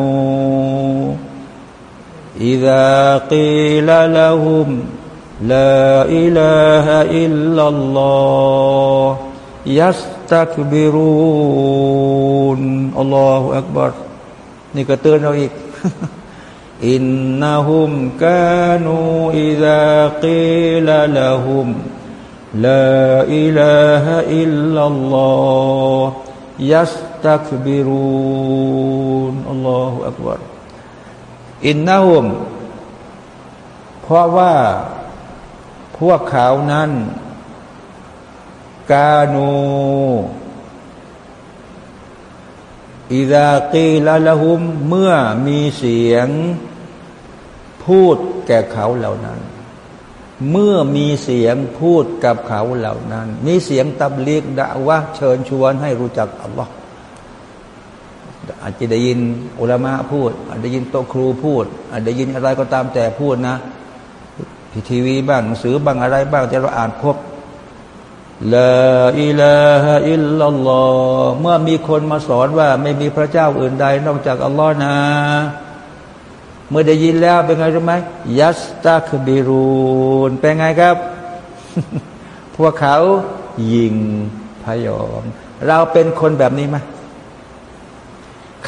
อิดะกีลละหุมลาอิลาฮะอิลลัลลอฮ์ยัสตักบิรูนอัลลอฮฺอักบารนี่ก็เตือนเราอีกอินนาหุมกานูอิดะกีลละหุม لا إله إلا الله يستكبرون الله أكبر إنهم เพราะว่าพวกเขานั้น กาโนอิดากีลาละหุม เมื่อมีเสียง พูดแก่เขาเหล่านั้น เมื่อมีเสียงพูดกับเขาเหล่านั้น มีเสียงตับเลีกด่าว่าเชิญชวนให้รู้จักอัลลอฮ์อาจจะได้ยินอุลามะพูด อาจจะได้ยินโตครูพูด อาจจะได้ยินอะไรก็ตามแต่พูดนะทีวีบ้างหนังสือบ้างอะไรบ้างที่เราอ่านพบลาอิลาฮอิลลัลลอฮ์เมื่อมีคนมาสอนว่าไม่มีพระเจ้าอื่นใด นอกจากอัลลอฮ์นะ เมื่อได้ยินแล้วเป็นไงรู้ไหมยัสตาคบิรูนเป็นไงครับ พวกเขายิงพยอม เราเป็นคนแบบนี้ไหม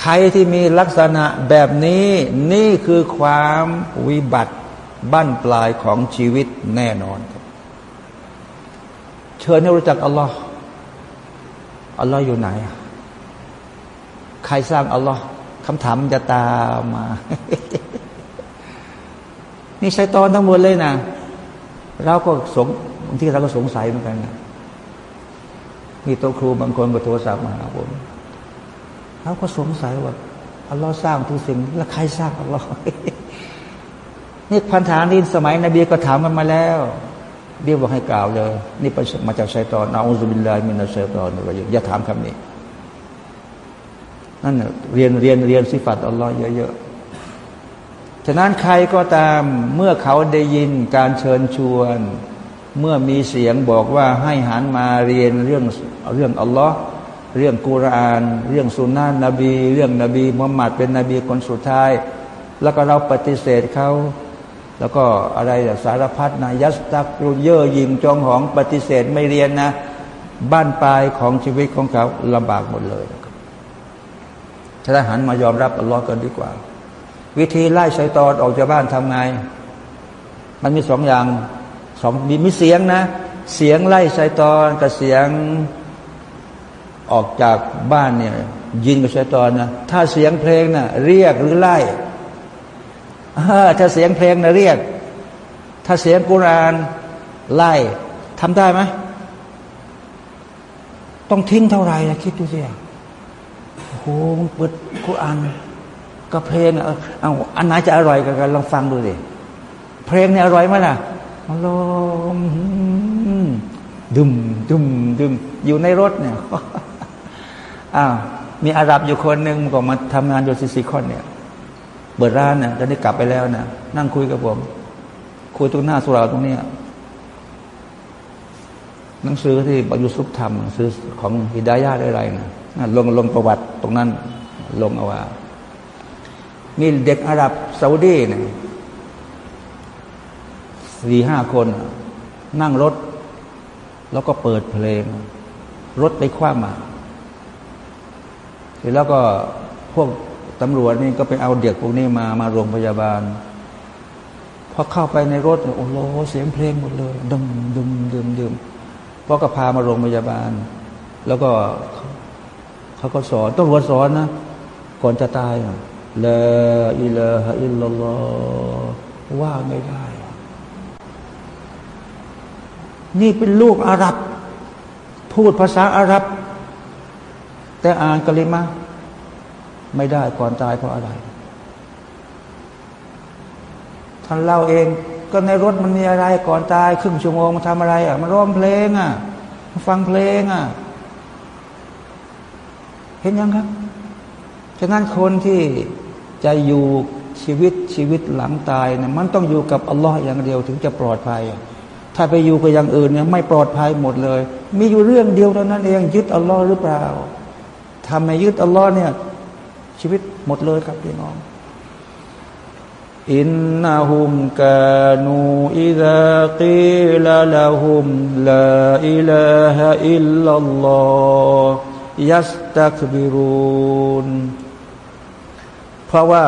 ใครที่มีลักษณะแบบนี้ นี่คือความวิบัติบั้นปลายของชีวิตแน่นอน เชิญให้รู้จักอัลลอฮ์อัลลอฮ์อยู่ไหน ใครสร้างอัลลอฮ์คำถามจะตามมา นี่ใช้ตอนทั้งหมดเลยนะเราก็สงบางทีเราก็สงสัยเหมือนกันนะมีโตครูบางคนก็โทรศัพท์มาหาผมเราก็สงสัยว่าอัลลอฮ์สร้างทุกสิ่งแล้วใครสร้างอัลลอฮ์นี่พันธานินสมัยนบีก็ถามกันมาแล้วเรียกว่าให้กล่าวเลย นี่มาจากชัยตอนอาอุบิลลามินาชัยตอนอย่าถามคำนี้นั่นเรียนเรียนเรียนสิฟัตอัลลอฮ์เยอะๆ ฉะนั้นใครก็ตามเมื่อเขาได้ยินการเชิญชวน เมื่อมีเสียงบอกว่าให้หันมาเรียนเรื่องเรื่องอัลลอฮ์เรื่องกุราน เรื่องสุนนะนบี เรื่องนบีมุฮัมมัดเป็นนบีคนสุดท้าย แล้วก็เราปฏิเสธเขา แล้วก็อะไรสารพัดนะยัสตักรุเยอยิงจองหองปฏิเสธไม่เรียนนะ บ้านปลายของชีวิตของเขาลำบากหมดเลยถ้าหันมายอมรับอัลลอฮ์กันดีกว่า วิธีไล่ชัยตอนออกจากบ้านทำไง มันมีสองอย่างสองมีมีเสียงนะ เสียงไล่ชัยตอนกับเสียงออกจากบ้านเนี่ยยินกับชัยตอนนะถ้าเสียงเพลงนะ่ะเรียกหรือไล่ถ้าเสียงเพลงนะเรียก ถ้าเสียงกุรานไล่ทำได้ไหมต้องทิ้งเท่าไหร่นะคิดดูสิโอ้โหเปิดกุรอาน ก็เพลงเอาเอาอันไหนจะอร่อยกันลองฟังดูสิเพลงเนี่ยอร่อยไหมล่ะลมดุมดุมดุมอยู่ในรถเนี่ยอ้าวมีอาหรับอยู่คนหนึ่งก็มาทำงานอยู่ซิซิคอนเนี่ยเปิดร้านเนี่ยตอนนี้กลับไปแล้วนะนั่งคุยกับผม คุยตรงหน้าสุราตรงนี้หนังสือที่บรรยุสุขธรรมหนังสือของฮิดายะอะไรนะลงลงประวัติตรงนั้น ลงเอาว่า มีเด็กอาหรับซาอุดีเนี่ยสี่ห้าคน นั่งรถ แล้วก็เปิดเพลง รถไปคว้ามาแล้วก็พวกตำรวจนี่ก็ไปเอาเด็กพวกนี้มามาโรงพยาบาลพอเข้าไปในรถโอ้โหเสียงเพลงหมดเลยดึมดึมดึมดึมพอก็พามาโรงพยาบาล แล้วก็เขาก็สอนต้องรวจสอนนะ ก่อนจะตาย ละอิลาฮะอิลลัลลอฮว่าไม่ได้ นี่เป็นลูกอาหรับ พูดภาษาอาหรับ แต่อ่านกะลิมาไม่ได้ก่อนตายเพราะอะไร ท่านเล่าเอง ก็ในรถมันมีอะไรก่อนตาย ครึ่งชั่วโมงมันทำอะไรอะ มันร้องเพลงอะมันฟังเพลงอะ เห็นยังครับ ฉะนั้นคนที่ จะอยู่ชีวิตชีวิตหลังตายเนี่ยมันต้องอยู่กับอัลลอฮ์อย่างเดียวถึงจะปลอดภัย ถ้าไปอยู่กับอย่างอื่นเนี่ยไม่ปลอดภัยหมดเลย มีอยู่เรื่องเดียวเท่านั้นเองยึดอัลลอฮ์หรือเปล่าทำไมยึดอัลลอฮ์เนี่ยชีวิตหมดเลยครับพี่น้องإنهم كانوا إذا قيل لهم لا إله إلا الله يستكبرون เพราะว่า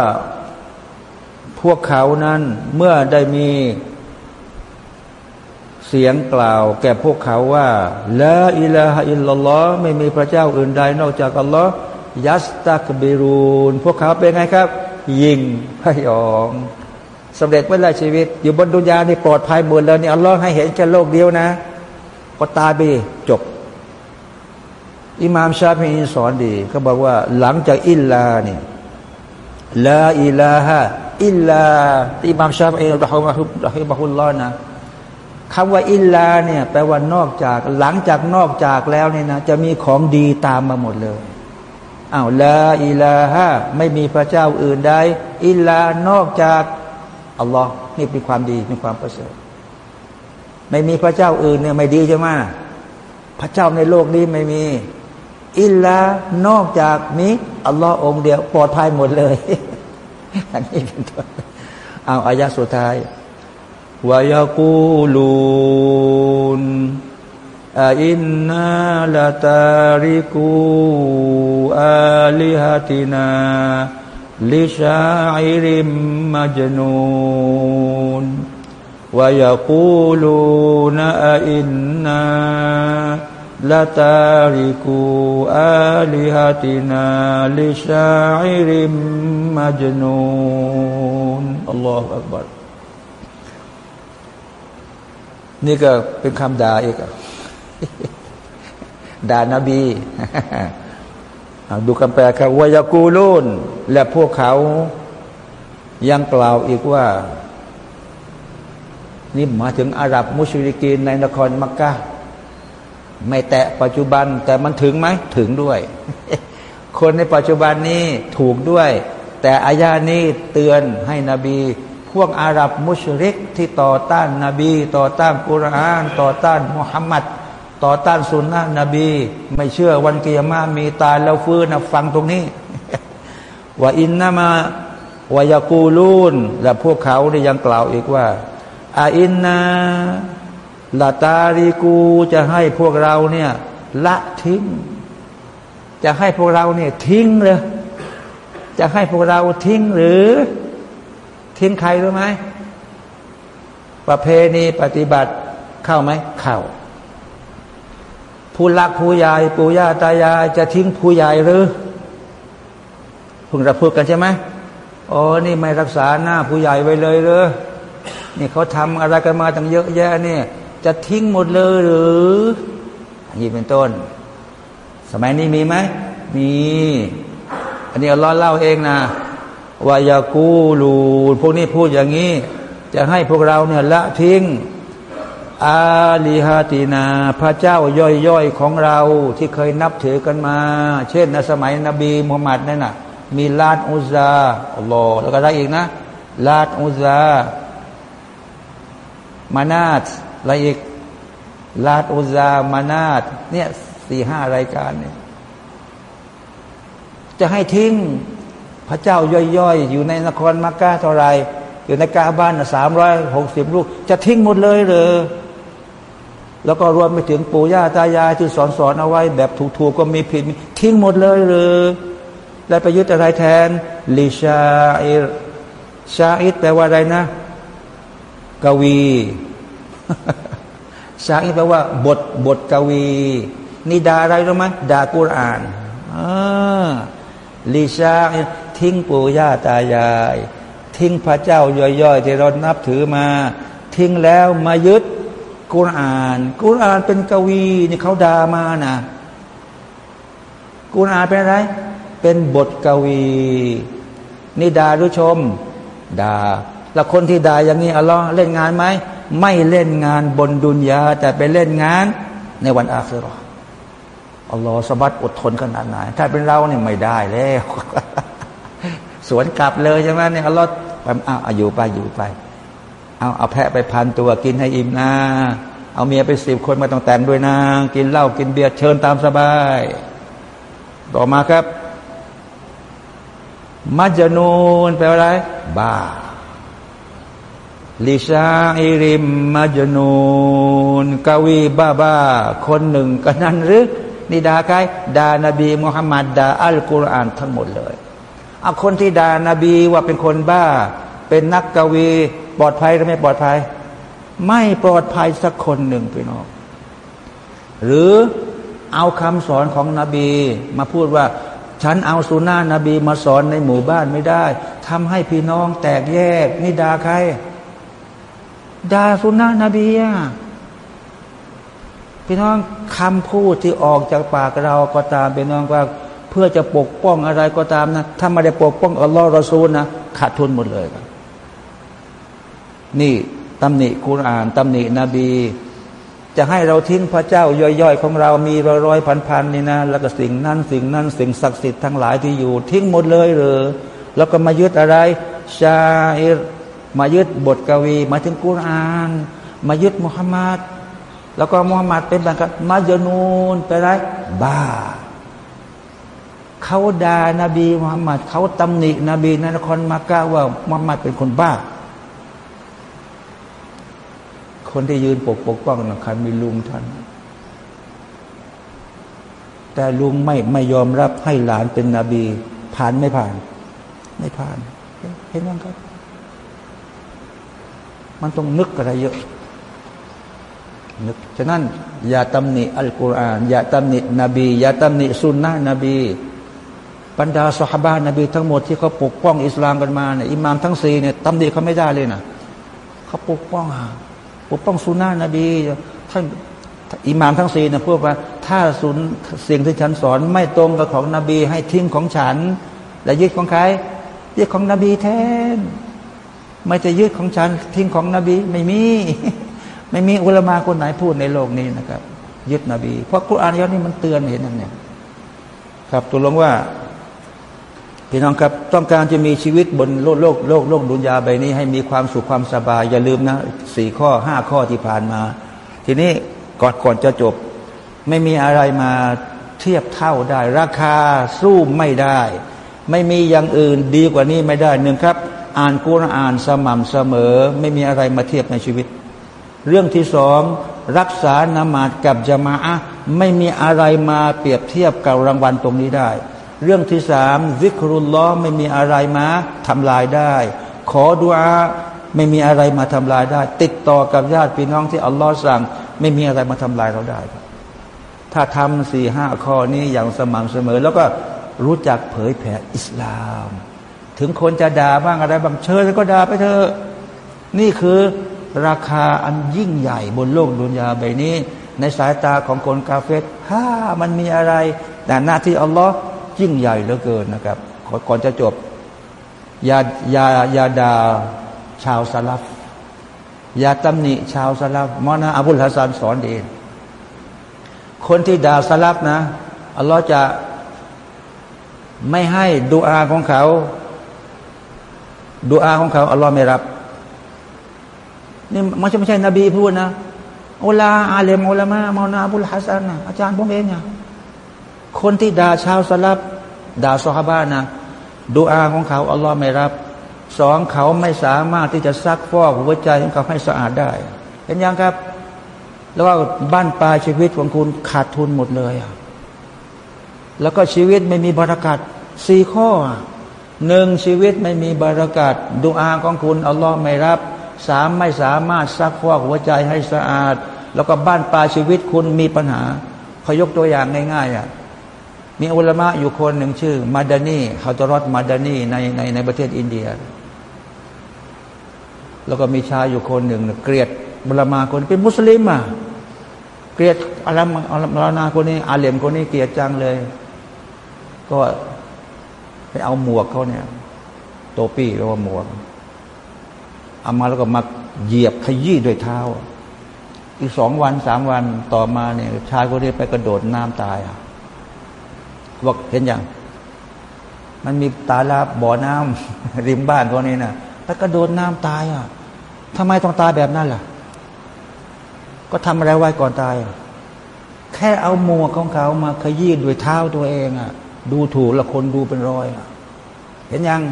พวกเขานั้นเมื่อได้มีเสียงกล่าว แก่พวกเขาว่าلا إله إلا الله ไม่มีพระเจ้าอื่นใดนอกจากอัลลอฮ์ยัสตักบิรูน พวกเขาเป็นไงครับ ยิงพยองสำเร็จเมื่อไรชีวิต อยู่บนดุนยานี่ปลอดภัยหมดเลยนี่อัลลอฮ์ให้เห็นแค่โลกเดียวนะ ก็ตายไปจบ อิมามชาพีสอนดีเขาบอกว่าหลังจากอิลลาเนี่ย ลาอิลาฮะอิลลาอิมามชาพีรอฮิมะฮุรอฮิมะฮุลลอนะคำว่าอิลลาเนี่ยแปลว่านอกจากหลังจากนอกจากแล้วเนี่ยนะจะมีของดีตามมาหมดเลยอ้าวลาอิลาฮะไม่มีพระเจ้าอื่นใดอิลลานอกจากอัลลอฮ์นี่เป็นความดีเป็นความประเสริฐไม่มีพระเจ้าอื่นเนี่ยไม่ดีใช่ไหมพระเจ้าในโลกนี้ไม่มี อิลลานอกจากมีอัลลอฮ์องเดียวปลอดภัยหมดเลย อันนี้เป็นต้นเอาอายะสุดท้ายวายากูลูนอินนาลาตาริกูอาลิฮตินาลิชาอิริมมัจนูนวายากูลูนอินนา ละตาริกูอาลิฮตินาลิชาอิริมมัจนูนอัลลอฮฺอักบัรนี่ก็เป็นคำด่าอีกด่านบีดูคำแปลครับวายกูลุนและพวกเขายังกล่าวอีกว่า นี่มาถึงอาหรับมุชริกีนในนครมักกะ ไม่แตะปัจจุบันแต่มันถึงไหมถึงด้วย คนในปัจจุบันนี้ถูกด้วย แต่อายานี้เตือนให้นบี พวกอาหรับมุชริกที่ต่อต้านนาบี ต่อต้านกุรอาน ต่อต้านมุฮัมมัดต่อต้านสุนนะนบี ไม่เชื่อวันกิยามามีตายแล้วฟื้นนะฟังตรงนี้ว่าอินนามาวายกูลูนและพวกเขาได้ยังกล่าวอีกว่าอาอินนา ลาตาริกูจะให้พวกเราเนี่ยละทิ้ง จะให้พวกเราเนี่ยทิ้งเลยจะให้พวกเราทิ้งหรือ ทิ้งใครรู้ไหมประเพณีปฏิบัติเข้าไหมเข้าผู้รักผู้ใหญ่ปู่ย่าตายายจะทิ้งผู้ใหญ่หรือพึงระพูดกันใช่ไหมอ๋อนี่ไม่รักษาหน้าผู้ใหญ่ไว้เลยหรือนี่เขาทำอะไรกันมาตั้งเยอะแยะเนี่ย จะทิ้งหมดเลยหรืออันนี้เป็นต้น สมัยนี้มีไหมมี อันนี้อัลลอฮ์เล่าเองนะวายากูลูพวกนี้พูดอย่างนี้ จะให้พวกเราเนี่ยละทิ้งอาลีฮาตินา พระเจ้าย่อยๆของเราที่เคยนับถือกันมา เช่นในสมัยนบีมุฮัมมัดนั่นน่ะ มีลาดอุซาอัลลอฮ์แล้วก็ได้อีกนะ ลาดอุซามานาต อะไรอีกลาดอุซามานาตเนี่ยสี่ห้ารายการเนี่ยจะให้ทิ้งพระเจ้าย่อยๆ อยู่ในนครมักกะเท่าไรอยู่ในกาบ้านสามร้อยหกสิบลูก จะทิ้งหมดเลยหรือแล้วก็รวมไปถึงปู่ย่าตายายที่สอนสอนเอาไว้ แบบถูกๆก็มีผิดทิ้งหมดเลยหรือและไปยึดอะไรแทนลิชาอิชาอิดแปลว่าอะไรนะ กวี ชาอิแปลว่า บทบทกวี นี่ด่าอะไรรู้ไหมด่ากุรอานลิชาทิ้งปู่ย่าตายาย ทิ้งพระเจ้าย่อยๆที่เรานับถือมา ทิ้งแล้วมายึดกุรอาน กุรอานเป็นกวีนี่เขาด่ามานะกุรอานเป็นอะไร เป็นบทกวี นี่ด่าหรือชมด่าแล้วคนที่ด่าอย่างนี้อัลลอฮ์เล่นงานไหม ไม่เล่นงานบนดุนยา แต่ไปเล่นงานในวันอาคิรออัลลอฮ์สบัดอดทนขนาดไหน ถ้าเป็นเราเนี่ยไม่ได้แล้ว สวนกลับเลยใช่ไหมเนี่ยเอารถเอาเอาอยู่ไปอยู่ไป เอาเอาแพะไปพันตัวกินให้อิ่มนะเอาเมียไปสิบคนมาต้องแต่งด้วยนะกินเหล้ากินเบียร์เชิญตามสบาย ต่อมาครับมัจญูนแปลว่าอะไร บ้า ลิชาอิริมมัจญูนกวีบ้าบ้าคนหนึ่งกันนั้นหรือนี่ด่าใครด่านบีมุฮัมมัดด่าอัลกุรอานทั้งหมดเลยเอาคนที่ด่านาบีว่าเป็นคนบ้า เป็นนักกวีปลอดภัยหรือไม่ปลอดภัย ไม่ปลอดภัยสักคนหนึ่งพี่น้องหรือเอาคำสอนของนบี มาพูดว่า ฉันเอาสุนานะนบีมาสอนในหมู่บ้านไม่ได้ทำให้พี่น้องแตกแยกนี่ด่าใคร ด่าสุนนะนบีอะพี่น้องคำพูดที่ออกจากปากเราก็ตามพี่น้องว่าเพื่อจะปกป้องอะไรก็ตามนะถ้าไม่ได้ปกป้องอัลลอฮ์รอซูลนะขาดทุนหมดเลยครับนี่ตำหนิคุรานตำหนินบี จะให้เราทิ้งพระเจ้าย่อยๆ ของเรามีร้อยร้อยพันพันนี่นะแล้วก็สิ่งนั้นสิ่งนั้นสิ่งศักดิ์สิทธิ์ทั้งหลายที่อยู่ ทิ้งหมดเลยหรือแล้วก็มายึดอะไรชาอิร มายึดบทกวีมาถึงกุราน มายึดมุฮัมมัดแล้วก็มุฮัมมัดเป็นแบบมาจนูนไปไรบ้าเขาด่านาบีมุฮัมมัดเขาตำหนินบีในนครมักกะว่ามุฮัมมัดเป็นคนบ้า คนที่ยืนปกปกป้องนะคันมีลุงท่าน แต่ลุงไม่ไม่ยอมรับให้หลานเป็นนบี ผ่านไม่ผ่าน ไม่ผ่าน เห็นไหมครับ มันต้องนึกอะไรเยอะ นึก ฉะนั้น อย่าตำหนิอัลกุรอาน อย่าตำหนินบี อย่าตำหนิสุนนะนบี บรรดาสหบานนบี ทั้งหมดที่เขาปกป้องอิสลามกันมาเนี่ยอิหมามทั้งสี่เนี่ยตำดีเขาไม่ได้เลยนะเขาปกป้องปกป้องสุนนะนบีท่านอิหมามทั้งสี่เนี่ยพูดว่า ถ้าสุนสิ่งที่ฉันสอนไม่ตรงกับของนบี ให้ทิ้งของฉัน และยึดของใครยึดของนบีแทน ไม่จะยึดของฉันทิ้งของนบีไม่มี ไม่มีอุลมะคนไหนพูดในโลกนี้นะครับ ยึดนบี เพราะกุรอานยอนี่มันเตือนเห็นนั่นเนี่ยครับตัวลงว่าพี่น้องครับต้องการจะมีชีวิตบนโลกโลกโลกโลกดุนยาใบนี้ให้มีความสุขความสบาย อย่าลืมนะสี่ข้อห้าข้อที่ผ่านมา ทีนี้ก่อนก่อนจะจบ ไม่มีอะไรมาเทียบเท่าได้ ราคาสู้ไม่ได้ ไม่มีอย่างอื่นดีกว่านี้ไม่ได้หนึ่งครับ อ่านกุรอานสม่ำเสมอ ไม่มีอะไรมาเทียบในชีวิต เรื่องที่สองรักษานามาดกับจมาอะไม่มีอะไรมาเปรียบเทียบกับรางวัลตรงนี้ได้ เรื่องที่สามวิครุลล้อไม่มีอะไรมาทำลายได้ ขอดุอาไม่มีอะไรมาทำลายได้ ติดต่อกับญาติพี่น้องที่อัลลอฮ์สั่ง ไม่มีอะไรมาทำลายเราได้ ถ้าทำสี่ห้าข้อนี้อย่างสม่ำเสมอ แล้วก็รู้จักเผยแผ่อิสลาม ถึงคนจะด่าบ้างอะไรบางเชิญก็ด่าไปเถอะนี่คือราคาอันยิ่งใหญ่บนโลกดุนยาใบนี้ ในสายตาของคนกาเฟตถ้ามันมีอะไร แต่หน้าที่อัลลอฮ์ยิ่งใหญ่เหลือเกินนะครับ ก่อนจะจบอย่าอย่าอย่าด่าชาวสลับอย่าตำหนิชาวสลับมอนาอับุลฮัสซันสอนเองคนที่ด่าสลับนะอัลลอฮ์จะไม่ให้ดูอาของเขา ดูอาของเขาอัลลอฮ์ไม่รับนี่มันไม่ใช่นบีพูดนะอุลาอาเลมอุลามะมอนาบุลฮัสซันนะอาจารย์ผมเองนะคนที่ด่าชาวสลับด่าซอฮาบานะดูอาของเขาอัลลอฮ์ไม่รับสองเขาไม่สามารถที่จะซักฟอกหัวใจของเขาให้สะอาดได้ เห็นยังครับ แล้วว่าบ้านปลายชีวิตของคุณขาดทุนหมดเลยอะแล้วก็ชีวิตไม่มีบารักัดสี่ข้อ หนึ่งชีวิตไม่มีบารักัดดูอาของคุณอัลลอฮ์ไม่รับสามไม่สามารถซักฟอกหัวใจให้สะอาด แล้วก็บ้านปลายชีวิตคุณมีปัญหาเขายกตัวอย่างง่ายๆอะมีอุลามะอยู่คนหนึ่งชื่อ มาดานีฮาตรอดมาดานีในในในประเทศอินเดีย แล้วก็มีชายอยู่คนหนึ่งเกลียดอุลามาคนเป็นมุสลิมอะเกลียดอัลามอัลานาคนนี้อาเลมคนนี้เกลียดจังเลย ก็ ไปเอาหมวกเขาเนี่ยโตปี้เรียกว่าหมวกเอามาแล้วก็มาเหยียบขยี้ด้วยเท้า อีกสองวันสามวันต่อมาเนี่ยชายคนนี้ไปกระโดดน้ำตายอะบอกเห็นยังมันมีตาลาบ่อน้ำริมบ้านพวกนี้นะแล้วก็โดนน้ำตายอะทำไมต้องตายแบบนั้นล่ะ ก็ทำอะไรไว้ก่อนตาย แค่เอาหมวกของเขามาขยี้ด้วยเท้าตัวเองอะ ดูถูกละคนดูเป็นรอยเห็นยัง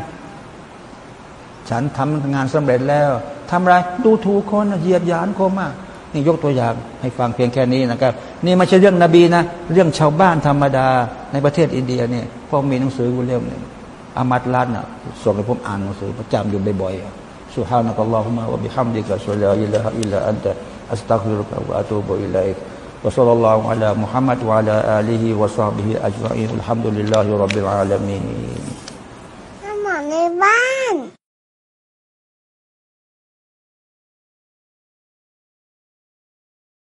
ฉันทำงานสำเร็จแล้วทำอะไรดูถูกคนเหยียดหยามคนมากนี่ยกตัวอย่างให้ฟังเพียงแค่นี้นะครับ นี่ไม่ใช่เรื่องนบีนะ เรื่องชาวบ้านธรรมดาในประเทศอินเดียเนี่ยพ่อมีหนังสือกูเล่มหนึ่งอามัดลันอะส่งให้ผมอ่านหนังสือประจำอยู่บ่อยๆสุฮานะกัลลอฮุมะวะบิฮัมดิกะสุลลาอิลลาฮอิลลาอันตะอัสตัฆฟิรุกะวะอะตูบุอิลัยก وصلى الله على محمد وعلى آله وصحبه أجمعين الحمد لله رب العالمين